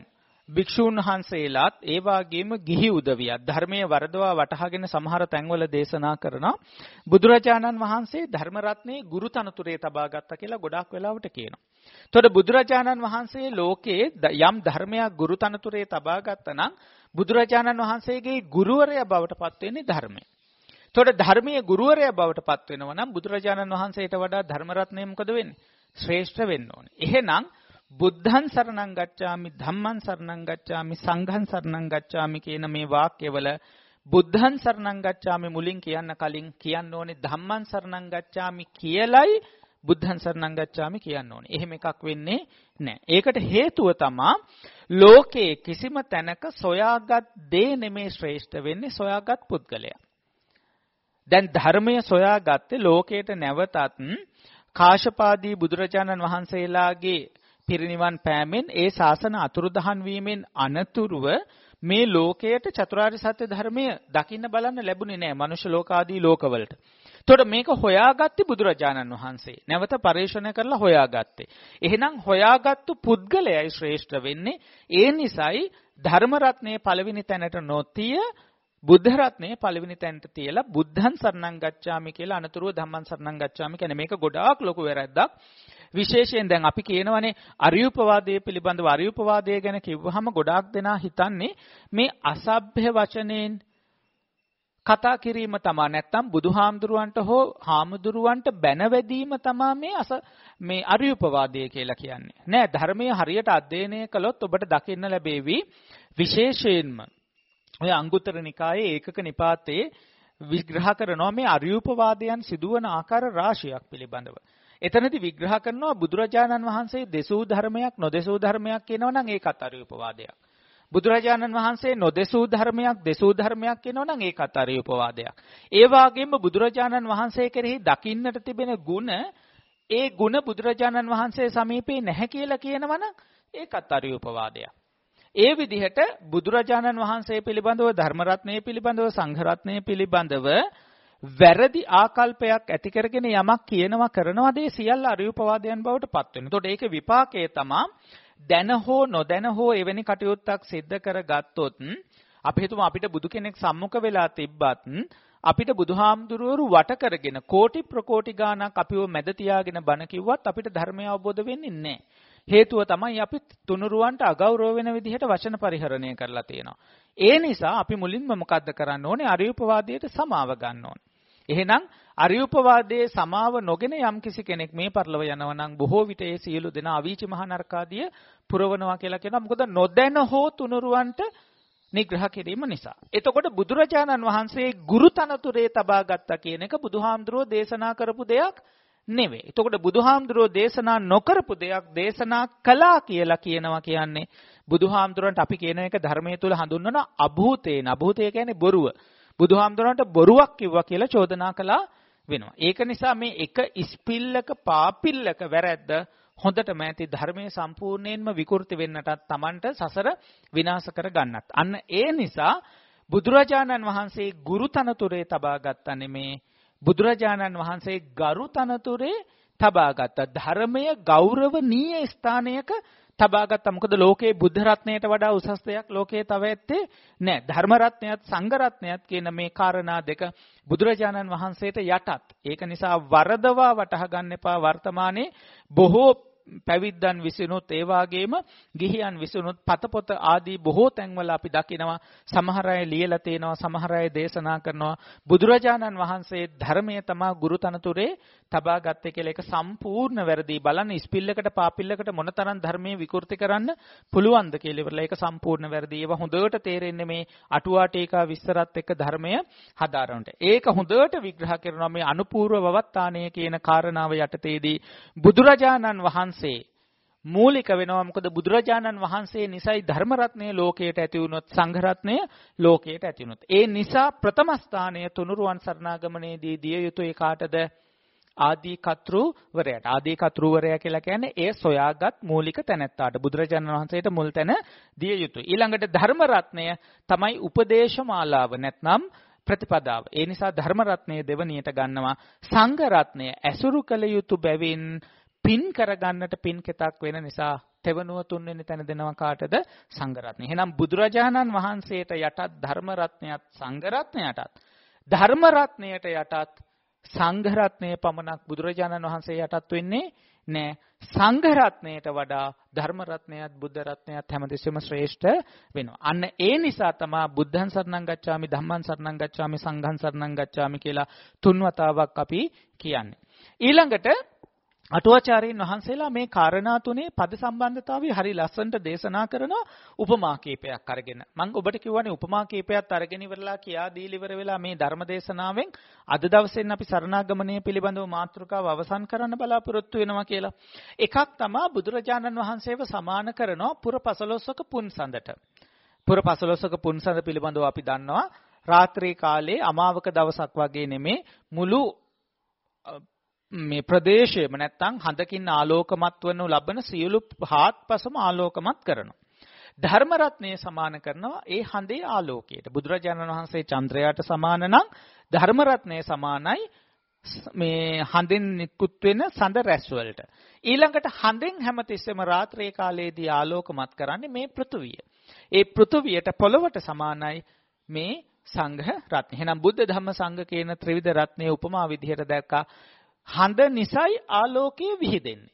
භික්ෂූන් වහන්සේලාත් ඒ වාගේම ගිහි උදවියක් ධර්මයේ වරදවා වටහාගෙන සමහර තැන්වල දේශනා කරනවා බුදුරජාණන් වහන්සේ ධර්ම රත්නේ ගුරු තනතුරේ තබා ගත්තා කියලා ගොඩාක් වෙලාවට කියනවා. එතකොට බුදුරජාණන් වහන්සේ ලෝකේ යම් ධර්මයක් ගුරු තනතුරේ තබා ගත්තා නම් බුදුරජාණන් වහන්සේගේ ගුරුවරයා බවට පත් වෙන්නේ ධර්මය. එතකොට ධර්මයේ ගුරුවරයා බවට පත් වෙනවා නම් බුදුරජාණන් වහන්සේට වඩා ධර්ම රත්නේ මොකද වෙන්නේ? ශ්‍රේෂ්ඨ වෙන්න ඕනේ. එහෙනම් බුද්ධං සරණං ගච්ඡාමි ධම්මං සරණං ගච්ඡාමි සංඝං සරණං ගච්ඡාමි කියන මේ වාක්‍යවල බුද්ධං සරණං ගච්ඡාමි මුලින් කියන්න කලින් කියන්න ඕනේ ධම්මං සරණං ගච්ඡාමි කියලයි බුද්ධං සරණං ගච්ඡාමි කියන්න ඕනේ. එහෙම එකක් වෙන්නේ නැහැ. ඒකට හේතුව තමා ලෝකයේ කිසිම තැනක සොයාගත් දේ නෙමේ ශ්‍රේෂ්ඨ වෙන්නේ සොයාගත් පුද්ගලයා. දැන් ධර්මය සොයාගත්තේ ලෝකයට නැවතත් කාශපාදී බුදුරජාණන් වහන්සේලාගේ පිරිනිවන් පෑමෙන් ඒ ශාසන අතුරුදහන් වීමෙන් අනතුරුව මේ ලෝකයට චතුරාර්ය සත්‍ය ධර්මය දකින්න බලන්න ලැබුණේ නැහැ මනුෂ්‍ය ලෝකාදී ලෝකවලට. එතකොට මේක හොයාගත්තේ බුදුරජාණන් වහන්සේ. නැවත පරිශන කරලා හොයාගත්තේ. එහෙනම් හොයාගත්තු පුද්ගලයයි ශ්‍රේෂ්ඨ වෙන්නේ. ඒ නිසායි ධර්ම රත්නයේ පළවෙනි තැනට නොතිය බුද්ධ රත්නයේ පළවෙනි තැනට තියලා බුද්ධං සරණං ගච්ඡාමි කියලා අනතුරුව ධම්මං සරණං ගච්ඡාමි කියන්නේ මේක ගොඩාක් ලොකු වැරැද්දක්. විශේෂයෙන් දැන් අපි කියනවනේ අරියුපවාදයේ පිළිබඳව අරියුපවාදය ගැන කිව්වහම ගොඩාක් දෙනා හිතන්නේ මේ අසභ්‍ය වචනෙන් කතා කිරීම තමයි නැත්තම් බුදුහාමුදුරුවන්ට හෝ හාමුදුරුවන්ට බැනවැදීම තමයි මේ අස මේ අරියුපවාදය කියලා කියන්නේ. නෑ ධර්මයේ හරියට අධ්‍යයනය කළොත් ඔබට දකින්න ලැබෙවි විශේෂයෙන්ම ඔය අංගුත්තර නිකායේ ඒකක නිපාතයේ විග්‍රහ කරනවා මේ අරියූපවාදයන් සිදුවන ආකාර රාශියක් පිළිබඳව. එතනදී විග්‍රහ කරනවා බුදුරජාණන් වහන්සේ දෙසූ ධර්මයක් නොදෙසූ ධර්මයක් කියනවා නම් ඒකත් අරියූපවාදයක්. බුදුරජාණන් වහන්සේ නොදෙසූ ධර්මයක් දෙසූ ධර්මයක් කියනවා නම් ඒකත් අරියූපවාදයක්. ඒ වගේම බුදුරජාණන් වහන්සේ කෙරෙහි දකින්නට තිබෙන ගුණ ඒ ගුණ බුදුරජාණන් වහන්සේ සමීපේ නැහැ කියලා කියනවා නම් ඒකත් අරියූපවාදයක්. ඒ විදිහට බුදුරජාණන් වහන්සේ පිළිබඳව ධර්ම රත්නය පිළිබඳව සංඝ රත්නය පිළිබඳව වැරදි ආකල්පයක් ඇති කරගෙන යමක් කියනවා කරනවාද ඒ සියල්ල අරියුපවාදයන් බවට පත් වෙනවා. එතකොට ඒකේ විපාකය තමයි දැන හෝ නොදැන හෝ එවැනි කටයුත්තක් සිද්ධ කරගත්තොත් අපි හිතමු අපිට බුදු කෙනෙක් සම්මුඛ වෙලා තිබ්බත් අපිට බුදුහාමුදුරුවරු වට කරගෙන කෝටි ප්‍රකෝටි ගාණක් අපිව මැද තියාගෙන බණ කිව්වත් අපිට ධර්මය අවබෝධ වෙන්නේ නැහැ. හේතුව තමයි අපි තුනුරුවන්ට අගෞරව වෙන විදිහට වචන පරිහරණය කරලා තියෙනවා. ඒ නිසා අපි මුලින්ම මොකද්ද කරන්න ඕනේ? අරියුපවාදයට සමාව ගන්න ඕනේ. එහෙනම් අරියුපවාදයේ සමාව නොගෙන යම්කිසි කෙනෙක් මේ පරිලව යනවා නම් බොහෝ විට ඒ සියලු දෙනා අවීචි මහා නරකාදිය පුරවනවා කියලා කියනවා. මොකද නොදැන හෝ තුනුරුවන්ට නිග්‍රහ කිරීම නිසා. එතකොට බුදුරජාණන් වහන්සේ ගුරු තනතුරේ තබා ගත්තා කියන එක බුදුහාමුදුරුවෝ දේශනා කරපු දෙයක් නෙවෙයි. එතකොට බුදුහාමුදුරුවෝ දේශනා නොකරපු දෙයක් දේශනා කළා කියලා කියනවා කියන්නේ බුදුහාමුදුරන්ට අපි කියන එක ධර්මයේ තුල හඳුන්වන අභූතේන. අභූතේ කියන්නේ බොරුව. බුදුහාමුදුරන්ට බොරුවක් කිව්වා කියලා චෝදනා කළා වෙනවා. ඒක නිසා මේ එක ඉස්පිල්ලක පාපිල්ලක වැරැද්ද හොඳටම ඇති ධර්මයේ සම්පූර්ණයෙන්ම විකෘති වෙන්නටත් Tamanට සසර විනාශ කර ගන්නත්. අන්න ඒ නිසා බුදුරජාණන් වහන්සේ ගුරු තනතුරේ තබා ගත්තා නෙමේ බුදුරජාණන් වහන්සේ ගරු තනතුරේ තබා ගත්තා. ධර්මය ගෞරවනීය ස්ථානයක තබා ගත්තා. මොකද ලෝකේ බුද්ධ රත්නයට වඩා උසස් දෙයක් ලෝකේ තව ඇත්තේ නැහැ. ධර්ම රත්නයත් සංඝ රත්නයත් කියන මේ කාරණා දෙක බුදුරජාණන් වහන්සේට යටත්. ඒක නිසා වරදවා වටහා ගන්න එපා වර්තමානයේ බොහෝ පැවිද්දන් විසිනුත් ඒ වාගේම ගිහියන් විසිනුත් පතපොත ආදී බොහෝ තැන්වල අපි දකිනවා. සමහර අය ලියලා තියෙනවා සමහර අය දේශනා කරනවා. බුදුරජාණන් වහන්සේ ධර්මයේ තමා ගුරුතනතුරේ තබා ගත්තේ කියලා ඒක සම්පූර්ණ වැරදි. බලන්න ඉස්පිල්ලකට පාපිල්ලකට මොනතරම් ධර්මයේ විකෘති කරන්න පුළුවන්ද කියලා ඉවරලා ඒක සම්පූර්ණ වැරදි. ඒවා හොඳට තේරෙන්නේ මේ අටුවා ටීකා විස්තරත් එක්ක ධර්මය හදාරනට. ඒක හොඳට විග්‍රහ කරනවා මේ අනුපූර්ව වවත්තාණය කියන කාරණාව යටතේදී බුදුරජාණන් වහන්සේ වහන්සේ මූලික වෙනවා. මොකද බුදුරජාණන් වහන්සේ නිසයි ධර්ම රත්නය ලෝකයට ඇති වුණොත් සංඝ රත්නය ලෝකයට ඇති වුණොත්. ඒ නිසා ප්‍රථම ස්ථානය තුනුරුවන් සරණාගමනයේදී දිය යුතුයි කාටද? ආදී කතෘවරයාට ආදී කතෘවරයා කියලා කියන්නේ ඒ සොයාගත් මූලික තැනැත්තාට බුදුරජාණන් වහන්සේට මුල් තැන දිය යුතුයි. ඊළඟට ධර්ම රත්නය තමයි උපදේශමාලාව නැත්නම් ප්‍රතිපදාව. ඒ නිසා ධර්ම රත්නය දෙවණියට ගන්නවා. සංඝ රත්නය ඇසුරු කළ යුතු බැවින් පින් කරගන්නට පින් කෙතක් වෙන නිසා තෙවනුව තුන්වෙනි තැන දෙනවා කාටද සංඝරත්නය. එහෙනම් බුදුරජාණන් වහන්සේට යටත් ධර්ම රත්නයත් සංඝ රත්නයටත් ධර්ම රත්නයට යටත් සංඝ රත්නය පමණක් බුදුරජාණන් වහන්සේ යටත් වෙන්නේ නෑ. සංඝ රත්නයට වඩා ධර්ම රත්නයත් බුද්ධ රත්නයත් හැමතිස්සෙම ශ්‍රේෂ්ඨ වෙනවා. අන්න ඒ නිසා තමයි බුද්ධං සරණං ගච්ඡාමි ධම්මං සරණං ගච්ඡාමි සංඝං සරණං ගච්ඡාමි කියලා තුන් වතාවක් අපි කියන්නේ. ඊළඟට අටුවාචාර්යන් වහන්සේලා මේ කාරණා තුනේ පද සම්බන්ධතාවය හරි ලස්සනට දේශනා කරන උපමා කීපයක් අරගෙන. මම ඔබට කියවනේ උපමා කීපයක් අරගෙන ඉවරලා කියා දීලා ඉවර වෙලා මේ ධර්ම දේශනාවෙන් අද දවසෙන් අපි සරණාගමනය පිළිබඳව මාතෘකාව අවසන් කරන්න බලාපොරොත්තු වෙනවා කියලා. එකක් තමයි බුදුරජාණන් වහන්සේව සමාන කරනවා පුර පසළොස්වක පුන්සඳට. පුර පසළොස්වක පුන්සඳ පිළිබඳව අපි දන්නවා රාත්‍රී කාලේ අමාවක දවසක් වගේ නෙමේ මුළු මේ ප්‍රදේශයම නැත්තම් හඳකින් ආලෝකමත් වනු ලබන සියලු හාත්පසම ආලෝකමත් කරනවා. ධර්ම රත්නය සමාන කරනවා ඒ හඳේ ආලෝකයට. බුදුරජාණන් වහන්සේ චන්ද්‍රයාට සමාන නම් ධර්ම රත්නය සමානයි මේ හඳෙන් නිකුත් වෙන සඳ රැස් වලට. ඊළඟට හඳෙන් හැමතිස්සෙම රාත්‍රී කාලයේදී ආලෝකමත් කරන්නේ මේ පෘථුවිය. ඒ පෘථුවියට පොළවට සමානයි මේ සංඝ රත්නය. එහෙනම් බුද්ධ ධම්ම සංඝ කියන ත්‍රිවිධ රත්නයේ උපමා විදිහට දැක්කා හඳ නිසයි ආලෝකය විහිදෙන්නේ.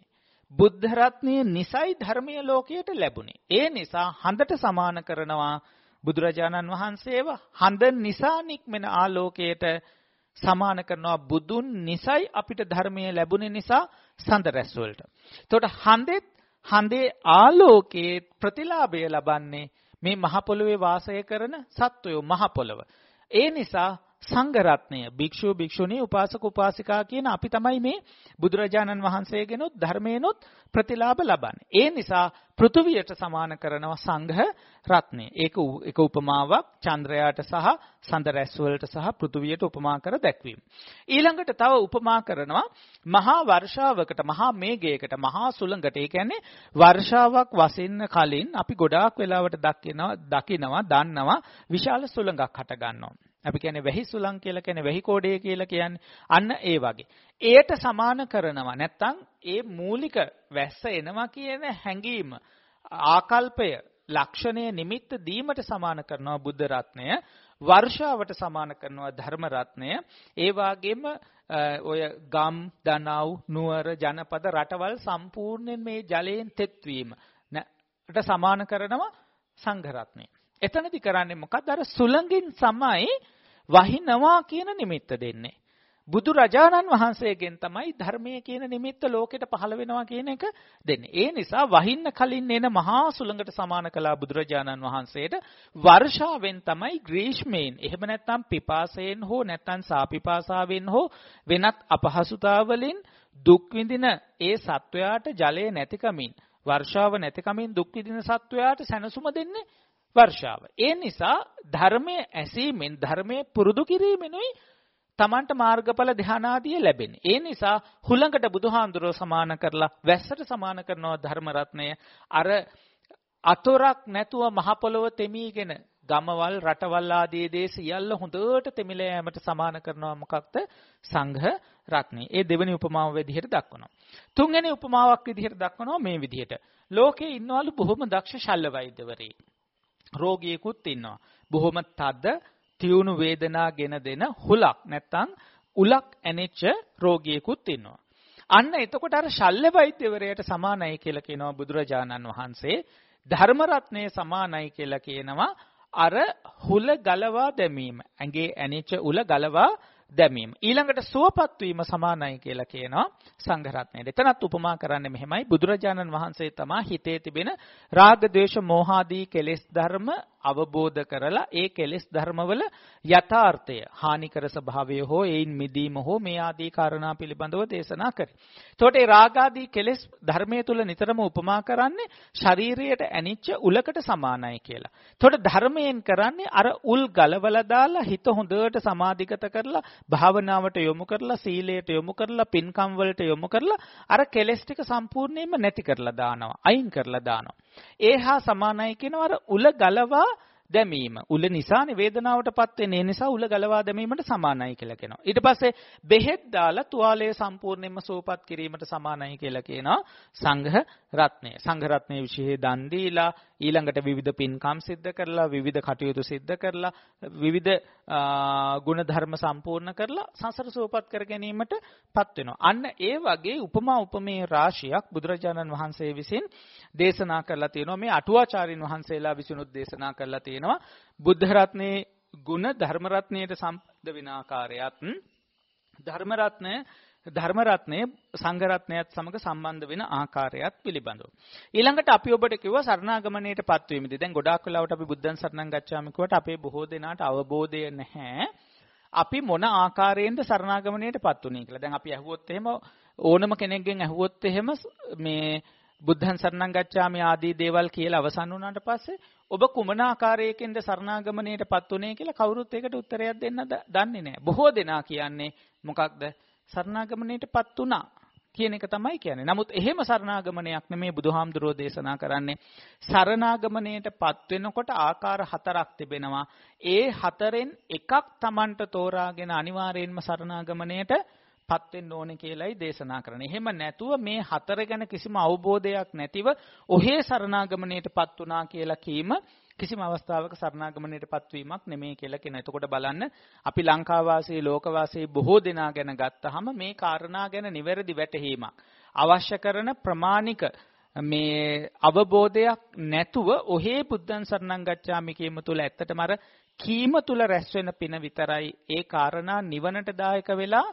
බුද්ධ රත්නයේ නිසයි ධර්මීය ලෝකයට ලැබුණේ. ඒ නිසා හඳට සමාන කරනවා බුදුරජාණන් වහන්සේව හඳ නිසා නික්මෙන ආලෝකයට සමාන කරනවා බුදුන් නිසයි අපිට ධර්මය ලැබුණේ නිසා සඳ රැස් වලට. එතකොට හඳෙත් හඳේ ආලෝකයේ ප්‍රතිලාභය ලබන්නේ මේ මහ පොළොවේ වාසය කරන සත්වයෝ මහ පොළොව. ඒ නිසා සංඝ රත්නය භික්ෂුව භික්ෂුණී උපාසක උපාසිකා කියන අපි තමයි මේ බුදුරජාණන් වහන්සේගෙනුත් ධර්මයෙන්ුත් ප්‍රතිලාභ ලබන්නේ. ඒ නිසා පෘථුවියට සමාන කරනවා සංඝ රත්නය. ඒක එක උපමාවක් චන්ද්‍රයාට සහ සඳ රැස් වලට සහ පෘථුවියට උපමා කර දැක්වීම. ඊළඟට තව උපමා කරනවා මහා වර්ෂාවකට මහා මේඝයකට මහා සුළඟට. ඒ කියන්නේ වර්ෂාවක් වසින්න කලින් අපි ගොඩාක් වෙලාවට දකිනවා දකිනවා දන්නවා විශාල සුළඟක් හට ගන්නවා. අපි කියන්නේ වැහි සුළං කියලා කියන්නේ වැහි කෝඩය කියලා කියන්නේ අන්න ඒ වගේ. ඒට සමාන කරනවා. නැත්තම් ඒ මූලික වැස්ස එනවා කියන හැඟීම ආකල්පය ලක්ෂණය නිමිත්ත දීමට සමාන කරනවා බුද්ධ රත්නය වර්ෂාවට සමාන කරනවා ධර්ම රත්නය ඒ වගේම ඔය ගම් දනව් නුවර ජනපද රටවල් සම්පූර්ණයෙන් මේ ජලයෙන් තෙත්වීම නට සමාන කරනවා සංඝ රත්නය එතනදි කරන්නේ මොකක්ද? අර සුළඟින් සමයි වහිනවා කියන නිමිත්ත දෙන්නේ. බුදු රජාණන් වහන්සේගෙන් තමයි ධර්මයේ කියන නිමිත්ත ලෝකෙට පහළ වෙනවා කියන එක දෙන්නේ. ඒ නිසා වහින්න කලින් එන මහා සුළඟට සමාන කළා බුදුරජාණන් වහන්සේට වර්ෂාවෙන් තමයි ග්‍රීෂ්මයෙන් එහෙම නැත්නම් පිපාසයෙන් හෝ නැත්නම් සාපිපාසාවෙන් හෝ වෙනත් අපහසුතාවලින් දුක් විඳින ඒ සත්වයාට ජලය නැතිකමින් වර්ෂාව නැතිකමින් දුක් විඳින සත්වයාට සැනසුම දෙන්නේ වර්ෂාව. ඒ නිසා ධර්මයේ ඇසීමෙන් ධර්මයේ පුරුදු කිරීමෙනුයි Tamanට මාර්ගඵල ධානාදිය ලැබෙන්නේ. ඒ නිසා හුළඟට බුදුහාඳුරෝ සමාන කරලා වැස්සට සමාන කරනවා ධර්ම රත්නය. අර අතොරක් නැතුව මහ පොළොව තෙමීගෙන ගමවල් රටවල් ආදී දේ සියල්ල හොඳට තෙමිල යෑමට සමාන කරනවා මොකක්ද සංඝ රත්නේ. ඒ දෙවෙනි උපමාව විදිහට දක්වනවා. තුන්වෙනි උපමාවක් විදිහට දක්වනවා මේ විදිහට. ලෝකේ ඉන්නවලු බොහොම දක්ෂ ශල්‍ය වෛද්‍යවරයෙක්. රෝගියෙකුත් ඉන්නවා. බොහොම තද තියුණු වේදනා ගෙන දෙන හුලක් නැත්තම් උලක් ඇනෙච්ච රෝගියෙකුත් ඉන්නවා. අන්න එතකොට අර ශල්‍ය වෛද්‍යවරයාට සමානයි කියලා කියනවා බුදුරජාණන් වහන්සේ. ධර්ම රත්නයේ සමානයි කියලා කියනවා අර හුල ගලවා දැමීම. ඇඟේ ඇනිච්ච උල ගලවා දැමීම. ඊළඟට සුවපත් වීම සමානයි කියලා කියනවා සංඝ රත්නයේ. එතනත් උපමා කරන්නේ මෙහෙමයි බුදුරජාණන් වහන්සේ තමා හිතේ තිබෙන රාග, ద్వේෂ, මෝහාදී කෙලෙස් ධර්ම අවබෝධ කරලා ඒ කෙලෙස් ධර්මවල යථාර්ථය, හානිකර ස්වභාවය හෝ ඒයින් මිදීම හෝ මේ ආදී කාරණා පිළිබඳව දේශනා කරේ. එතකොට ඒ රාගාදී කෙලෙස් ධර්මයේ තුල නිතරම උපමා කරන්නේ ශරීරයට ඇනිච්ච උලකට සමානයි කියලා. එතකොට ධර්මයෙන් කරන්නේ අර උල් ගලවලා දාලා හිත හොඳට සමාධිගත කරලා භාවනාවට යොමු කරලා සීලයට යොමු කරලා පින්කම් වලට යොමු කරලා අර කෙලෙස් ටික සම්පූර්ණයෙන්ම නැති කරලා දානවා. අයින් කරලා දානවා. ඒහා සමානයි කියනවා අර උල ගලවා දැමීම. උල නිසානේ වේදනාවටපත් වෙන්නේ. ඒ නිසා උල ගලවා දැමීමට සමානයි කියලා කියනවා. ඊට පස්සේ බෙහෙත් දාලා තුවාලය සම්පූර්ණයෙන්ම සුවපත් කිරීමට සමානයි කියලා කියනවා සංඝ රත්නය. සංඝ රත්නයේ විශේෂ දන් දීලා ඊළඟට විවිධ පින්කම් සිද්ධ කරලා විවිධ කටයුතු සිද්ධ කරලා විවිධ ගුණ ධර්ම සම්පූර්ණ කරලා සසර සුවපත් කර ගැනීමටපත් වෙනවා. අන්න ඒ වගේ උපමා උපමේය රාශියක් බුදුරජාණන් වහන්සේ විසින් දේශනා කරලා තියෙනවා. මේ අටුවාචාරින් වහන්සේලා විසිනුත් දේශනා කරලා තියෙනවා. බුද්ධ රත්නේ ගුණ ධර්ම රත්නයට සම්බන්ධ වෙන ආකාරයත් ධර්ම රත්නය ධර්ම රත්නය සංඝ රත්නයත් සමග සම්බන්ධ වෙන ආකාරයත් පිළිබඳව. ඊළඟට අපි ඔබට කිව්වා සරණාගමණයට පත්වීමේදී දැන් ගොඩාක් වෙලාවට අපි බුද්ධං සරණං ගච්ඡාමි කියවට අපේ බොහෝ දෙනාට අවබෝධය නැහැ. අපි මොන ආකාරයෙන්ද සරණාගමණයටපත් උනේ කියලා. දැන් අපි ඇහුවොත් එහෙම ඕනම කෙනෙක්ගෙන් ඇහුවොත් එහෙම මේ බුද්ධං සරණං ගච්ඡාමි ආදී දේවල් කියලා අවසන් වුණාට පස්සේ ඔබ කුමන ආකාරයකින්ද සරණාගමණයටපත් උනේ කියලා කවුරුත් ඒකට උත්තරයක් දෙන්න දන්නේ නැහැ. බොහෝ දෙනා කියන්නේ මොකක්ද? සරණාගමණයටපත් උනා කියන එක තමයි කියන්නේ. නමුත් එහෙම සරණාගමණයක් නෙමේ බුදුහාමුදුරෝ දේශනා කරන්නේ. සරණාගමණයටපත් වෙනකොට ආකාර හතරක් තිබෙනවා. ඒ හතරෙන් එකක් Tamanට තෝරාගෙන අනිවාර්යයෙන්ම සරණාගමණයට පත් වෙන්න ඕනේ කියලායි දේශනා කරන්නේ. එහෙම නැතුව මේ හතර ගැන කිසිම අවබෝධයක් නැතිව ඔහේ සරණාගමණයටපත් උනා කියලා කීම කිසිම අවස්ථාවක සරණාගමණයටපත් වීමක් නෙමෙයි කියලා කියන. එතකොට බලන්න අපි ලංකාවාසී ලෝකවාසී බොහෝ දෙනා ගැන ගත්තාම මේ කාරණා ගැන නිවැරදි වැටහීමක් අවශ්‍ය කරන ප්‍රමාණික මේ අවබෝධයක් නැතුව ඔහේ බුද්ධං සරණං ගච්ඡාමි කීම තුල ඇත්තටම අර කීම තුල රැස් වෙන පින විතරයි ඒ කාරණා නිවනට දායක වෙලා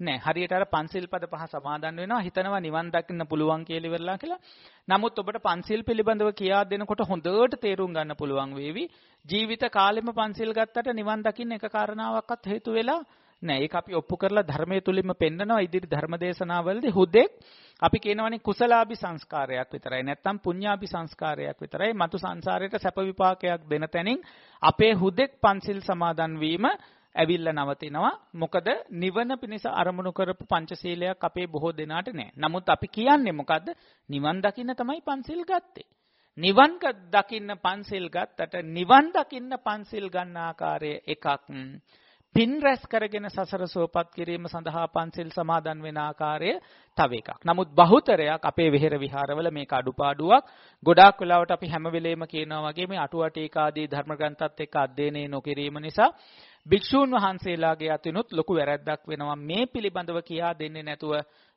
නෑ හරියට අර පන්සිල් පද පහ සමාදන් වෙනවා හිතනවා නිවන් දකින්න පුළුවන් කියලා ඉවරලා කියලා. නමුත් ඔබට පන්සිල් පිළිබඳව කියා දෙනකොට හොඳට තේරුම් ගන්න පුළුවන් වේවි. ජීවිත කාලෙම පන්සිල් ගත්තට නිවන් දකින්න එක කාරණාවක්වත් හේතු වෙලා නෑ. ඒක අපි ඔප්පු කරලා ධර්මයේ තුලින්ම පෙන්නනවා ඉදිරි ධර්මදේශනාවලදී හුදෙක් අපි කියනවනේ කුසලාභි සංස්කාරයක් විතරයි නැත්නම් පුඤ්ඤාභි සංස්කාරයක් විතරයි මතු සංසාරයට සැප විපාකයක් දෙන තැනින් අපේ හුදෙක් පන්සිල් සමාදන් වීම ඇවිල්ලා නවතිනවා. මොකද නිවන පිණිස අරමුණු කරපු පංචශීලයක් අපේ බොහෝ දෙනාට නැහැ. නමුත් අපි කියන්නේ මොකද්ද? නිවන් දකින්න තමයි පන්සිල් ගත්තේ. නිවන් දකින්න පන්සිල් ගත්තට නිවන් දකින්න පන්සිල් ගන්න ආකාරය එකක්. පින් රැස් කරගෙන සසර සුවපත් කිරීම සඳහා පන්සිල් සමාදන් වෙන ආකාරය තව එකක්. නමුත් බහුතරයක් අපේ විහෙර විහාරවල මේක අඩුපාඩුවක්. ගොඩාක් වෙලාවට අපි හැම වෙලෙම කියනවා වගේ මේ අටුවටේකාදී ධර්ම ග්‍රන්ථත් එක්ක අධ්‍යයනය නොකිරීම නිසා භික්ෂූන් වහන්සේලාගේ අතිනුත් ලොකු වැරැද්දක් වෙනවා. මේ පිළිබඳව කියා දෙන්නේ නැතුව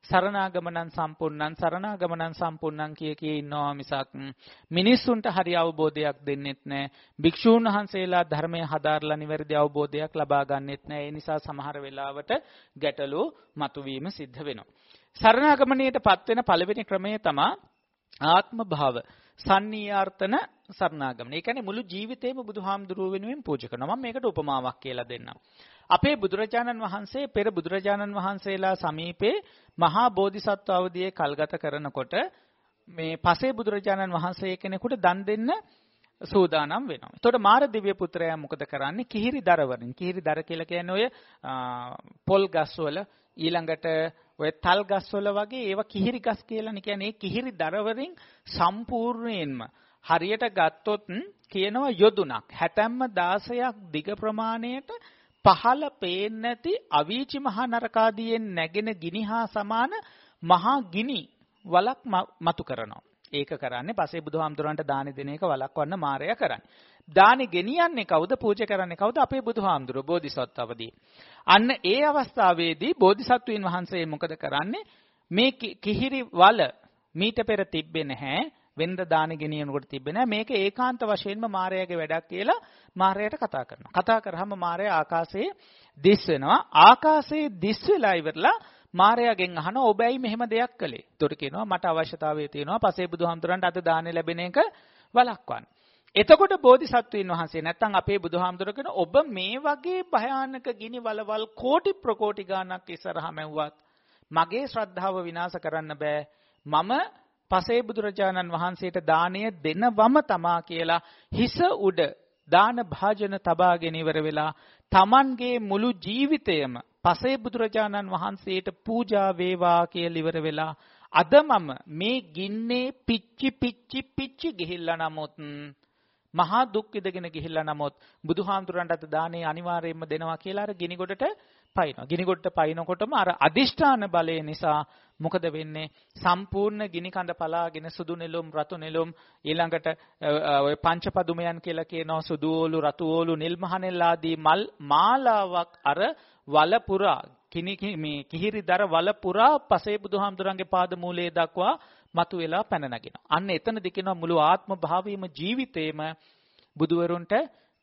සරණාගමනන් සම්පූර්ණන් සරණාගමනන් සම්පූර්ණන් කිය කී ඉන්නවා මිසක් මිනිස්සුන්ට හරි අවබෝධයක් දෙන්නෙත් නැහැ භික්ෂූන් වහන්සේලා ධර්මය හදාarලා නිවැරදි අවබෝධයක් ලබා ගන්නෙත් නැහැ ඒ නිසා සමහර වෙලාවට ගැටලු මතුවීම සිද්ධ වෙනවා. සරණාගමණයටපත් වෙන පළවෙනි ක්‍රමය තමයි ආත්ම භාව සන්නියාර්ථන සරණාගමන. ඒ කියන්නේ මුළු ජීවිතේම බුදුහාමුදුරුව වෙනුවෙන් පූජා කරනවා. මම මේකට උපමාවක් කියලා දෙන්නම්. අපේ බුදුරජාණන් වහන්සේ පෙර බුදුරජාණන් වහන්සේලා සමීපේ මහා බෝධිසත්ව අවදියේ කල්ගත කරනකොට මේ පසේ බුදුරජාණන් වහන්සේ කෙනෙකුට දන් දෙන්න සූදානම් වෙනවා. එතකොට මාර දිව්‍ය පුත්‍රයා මොකද කරන්නේ? කිහිරි දර වලින්. කිහිරි දර කියලා කියන්නේ ඔය පොල් ගස් වල ඊළඟට ඔය තල් ගස් වල වගේ ඒවා කිහිරි ගස් කියලානේ කියන්නේ. ඒ කිහිරි දර වලින් සම්පූර්ණයෙන්ම හරියට ගත්තොත් කියනවා යොදුනක්. හැතැම්ම 16ක් දිග ප්‍රමාණයට පහළ පේන්නේ නැති අවීචි මහ නරකාදියෙන් නැගෙන ගිනි හා සමාන මහා ගිනි වලක් මතු කරනවා. ඒක කරන්නේ පසේ බුදුහාමුදුරන්ට දානි දෙන එක වළක්වන්න මායя කරන්නේ. දානි ගෙනියන්නේ කවුද? පූජා කරන්නේ කවුද? අපේ බුදුහාමුදුරුවෝ බෝධිසත්වවදී. අන්න ඒ අවස්ථාවේදී බෝධිසත්වයන් වහන්සේ මොකද කරන්නේ? මේ කිහිරි වල මීට පෙර තිබ්බේ නැහැ. වෙන්ද දානි ගෙනියනකොට තිබ්බේ නැහැ. මේක ඒකාන්ත වශයෙන්ම මායяගේ වැඩක් කියලා මායයට කතා කරනවා. කතා කරාම මායя ආකාශයේ දිස් වෙනවා. ආකාශයේ දිස් වෙලා ඉවරලා මාරයාගෙන් අහනවා ඔබ ඇයි මෙහෙම දෙයක් කළේ? ඒතකොට කියනවා මට අවශ්‍යතාවය තියෙනවා පසේ බුදුහාමුදුරන්ට අද දානෙ ලැබෙන එක වළක්වන්න. එතකොට බෝධිසත්වයන් වහන්සේ නැත්තම් අපේ බුදුහාමුදුර කියන ඔබ මේ වගේ භයානක ගිනි වලවල් කෝටි ප්‍රකෝටි ගාණක් ඉස්සරහා මැව්වත් මගේ ශ්‍රද්ධාව විනාශ කරන්න බෑ. මම පසේ බුදුරජාණන් වහන්සේට දාණය දෙනවම තමා කියලා හිස උඩ දාන භාජන තබාගෙන ඉවර වෙලා Tamanගේ මුළු ජීවිතයම පසේ බුදුරජාණන් වහන්සේට පූජා වේවා කියලා ඉවර වෙලා අද මම මේ ගින්නේ පිච්චි පිච්චි පිච්චි ගිහිල්ලා නමුත් මහා දුක් විඳගෙන ගිහිල්ලා නමුත් බුදුහාමුදුරන්ට අද දානේ අනිවාර්යයෙන්ම දෙනවා කියලා අර ගිනි ගොඩට පයින්නවා. ගිනි ගොඩට පයින්නකොටම අර අදිෂ්ඨාන බලය නිසා මොකද වෙන්නේ? සම්පූර්ණ ගිනි කඳ පලාගෙන සුදු නෙළුම් රතු නෙළුම් ඊළඟට ඔය පංචපදුමයන් කියලා කියනවා සුදු ඕලු රතු ඕලු නිල් මහනෙල් ආදී මල් මාලාවක් අර වල පුරා කිනි මේ කිහිරිදර වල පුරා පසේ බුදුහාමුදුරන්ගේ පාද මූලයේ දක්වා මතුවලා පැන නගිනවා. අන්න එතනදී කියනවා මුළු ආත්ම භාවීම ජීවිතේම බුදුවරුන්ට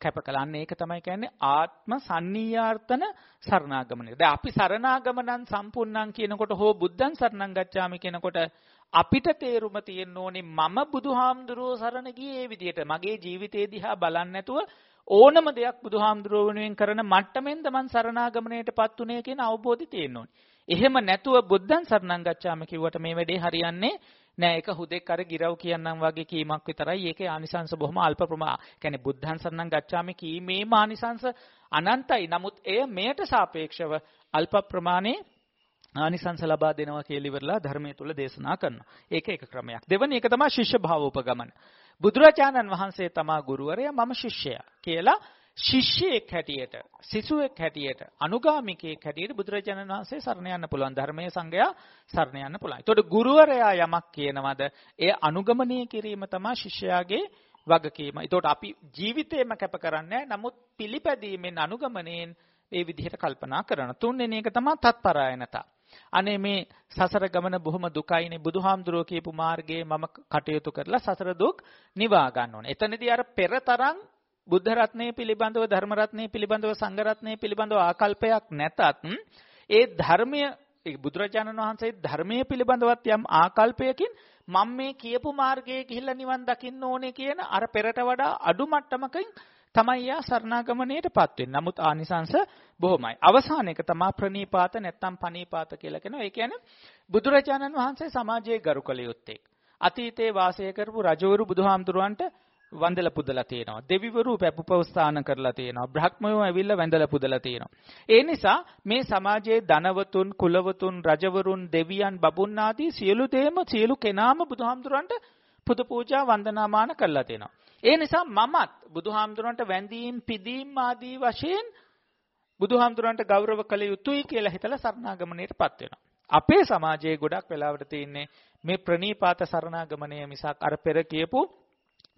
කැප කළා. අන්න ඒක තමයි කියන්නේ ආත්ම සන්නියාර්ථන සරණාගමනය. දැන් අපි සරණාගමනන් සම්පූර්ණං කියනකොට හෝ බුද්ධං සරණං ගච්ඡාමි කියනකොට අපිට තේරුම තියෙන්න ඕනේ මම බුදුහාමුදුරුවෝ සරණ ගියේ ඒ විදිහට. මගේ ජීවිතේ දිහා බලන්නේ නැතුව ඕනම දෙයක් බුදුහාමුදුරුවෝ වෙනුවෙන් කරන මට්ටමෙන්ද මං සරණාගමණයටපත් උනේ කියන අවබෝධය තියෙන්න ඕනේ. එහෙම නැතුව බුද්ධං සරණං ගච්ඡාම කිව්වට මේ වැඩේ හරියන්නේ නෑ. ඒක හුදෙක් අර ගිරව් කියන්නම් වගේ කීමක් විතරයි. ඒකේ ආනිසංශ බොහොම අල්ප ප්‍රමාණ. කියන්නේ බුද්ධං සරණං ගච්ඡාමි කීමේ ආනිසංශ අනන්තයි. නමුත් එය මෙයට සාපේක්ෂව අල්ප ප්‍රමාණේ ආනිසංස ලබා දෙනවා කියලා ඉවරලා ධර්මයේ තුල දේශනා කරනවා. ඒක එක ක්‍රමයක්. දෙවැනි එක තමයි ශිෂ්‍ය භාවෝපගමන. බුදුරජාණන් වහන්සේ තමා ගුරුවරයා මම ශිෂ්‍යයා කියලා ශිෂ්‍යයෙක් හැටියට සිසුවෙක් හැටියට අනුගාමිකයෙක් හැටියට බුදුරජාණන් වහන්සේ සරණ යන්න පුළුවන් ධර්මයේ සංගයා සරණ යන්න පුළුවන්. ඒතකොට ගුරුවරයා යමක් කියනවද ඒ අනුගමනය කිරීම තමයි ශිෂ්‍යයාගේ වගකීම. ඒතකොට අපි ජීවිතේම කැප කරන්නේ නමුත් පිළිපැදීමෙන් අනුගමනයෙන් ඒ විදිහට කල්පනා කරන. තුන්වෙනි එක තමයි තත්පරායනතා. අනේ මේ සසර ගමන බොහොම දුකයිනේ බුදුහාමුදුරුවෝ කියපු මාර්ගයේ මම කටයුතු කරලා සසර දුක් නිවා ගන්න ඕනේ. එතනදී අර පෙරතරම් බුද්ධ රත්නයේ පිළිබඳව ධර්ම රත්නයේ පිළිබඳව සංඝ රත්නයේ පිළිබඳව ආකල්පයක් නැතත් ඒ ධර්මය බුදුරජාණන් වහන්සේ ධර්මයේ පිළිබඳවත් යම් ආකල්පයකින් මම මේ කියපු මාර්ගයේ ගිහිල්ලා නිවන් දකින්න ඕනේ කියන අර පෙරට වඩා අඩු මට්ටමකින් තමයි යා සරණාගමණයටපත් වෙන්නේ. නමුත් ආනිසංස බොහොමයි. අවසාන එක තමයි ප්‍රණීපාත නැත්තම් පනීපාත කියලා කියනවා. ඒ කියන්නේ බුදුරජාණන් වහන්සේ සමාජයේ ගරු කළ යුත්තේ. අතීතයේ වාසය කරපු රජවරු බුදුහාමුදුරුවන්ට වන්දලා පුදලා තියෙනවා. දෙවිවරු පැපුපවස්ථාන කරලා තියෙනවා. බ්‍රහ්මයෝ ඇවිල්ලා වැඳලා පුදලා තියෙනවා. ඒ නිසා මේ සමාජයේ ධනවතුන්, කුලවතුන්, රජවරුන්, දෙවියන්, බබුන් ආදී සියලු දේම සියලු කෙනාම බුදුහාමුදුරන්ට පුද පූජා වන්දනාමාන කරලා තියෙනවා. ඒ නිසා මමත් බුදුහාමුදුරන්ට වැඳීම් පිදීම් ආදී වශයෙන් බුදුහාමුදුරන්ට ගෞරව කළ යුතුයි කියලා හිතලා සරණාගමණයටපත් වෙනවා. අපේ සමාජයේ ගොඩක් වෙලාවට තියෙන්නේ මේ ප්‍රණීපාත සරණාගමණය මිසක් අර පෙර කියපු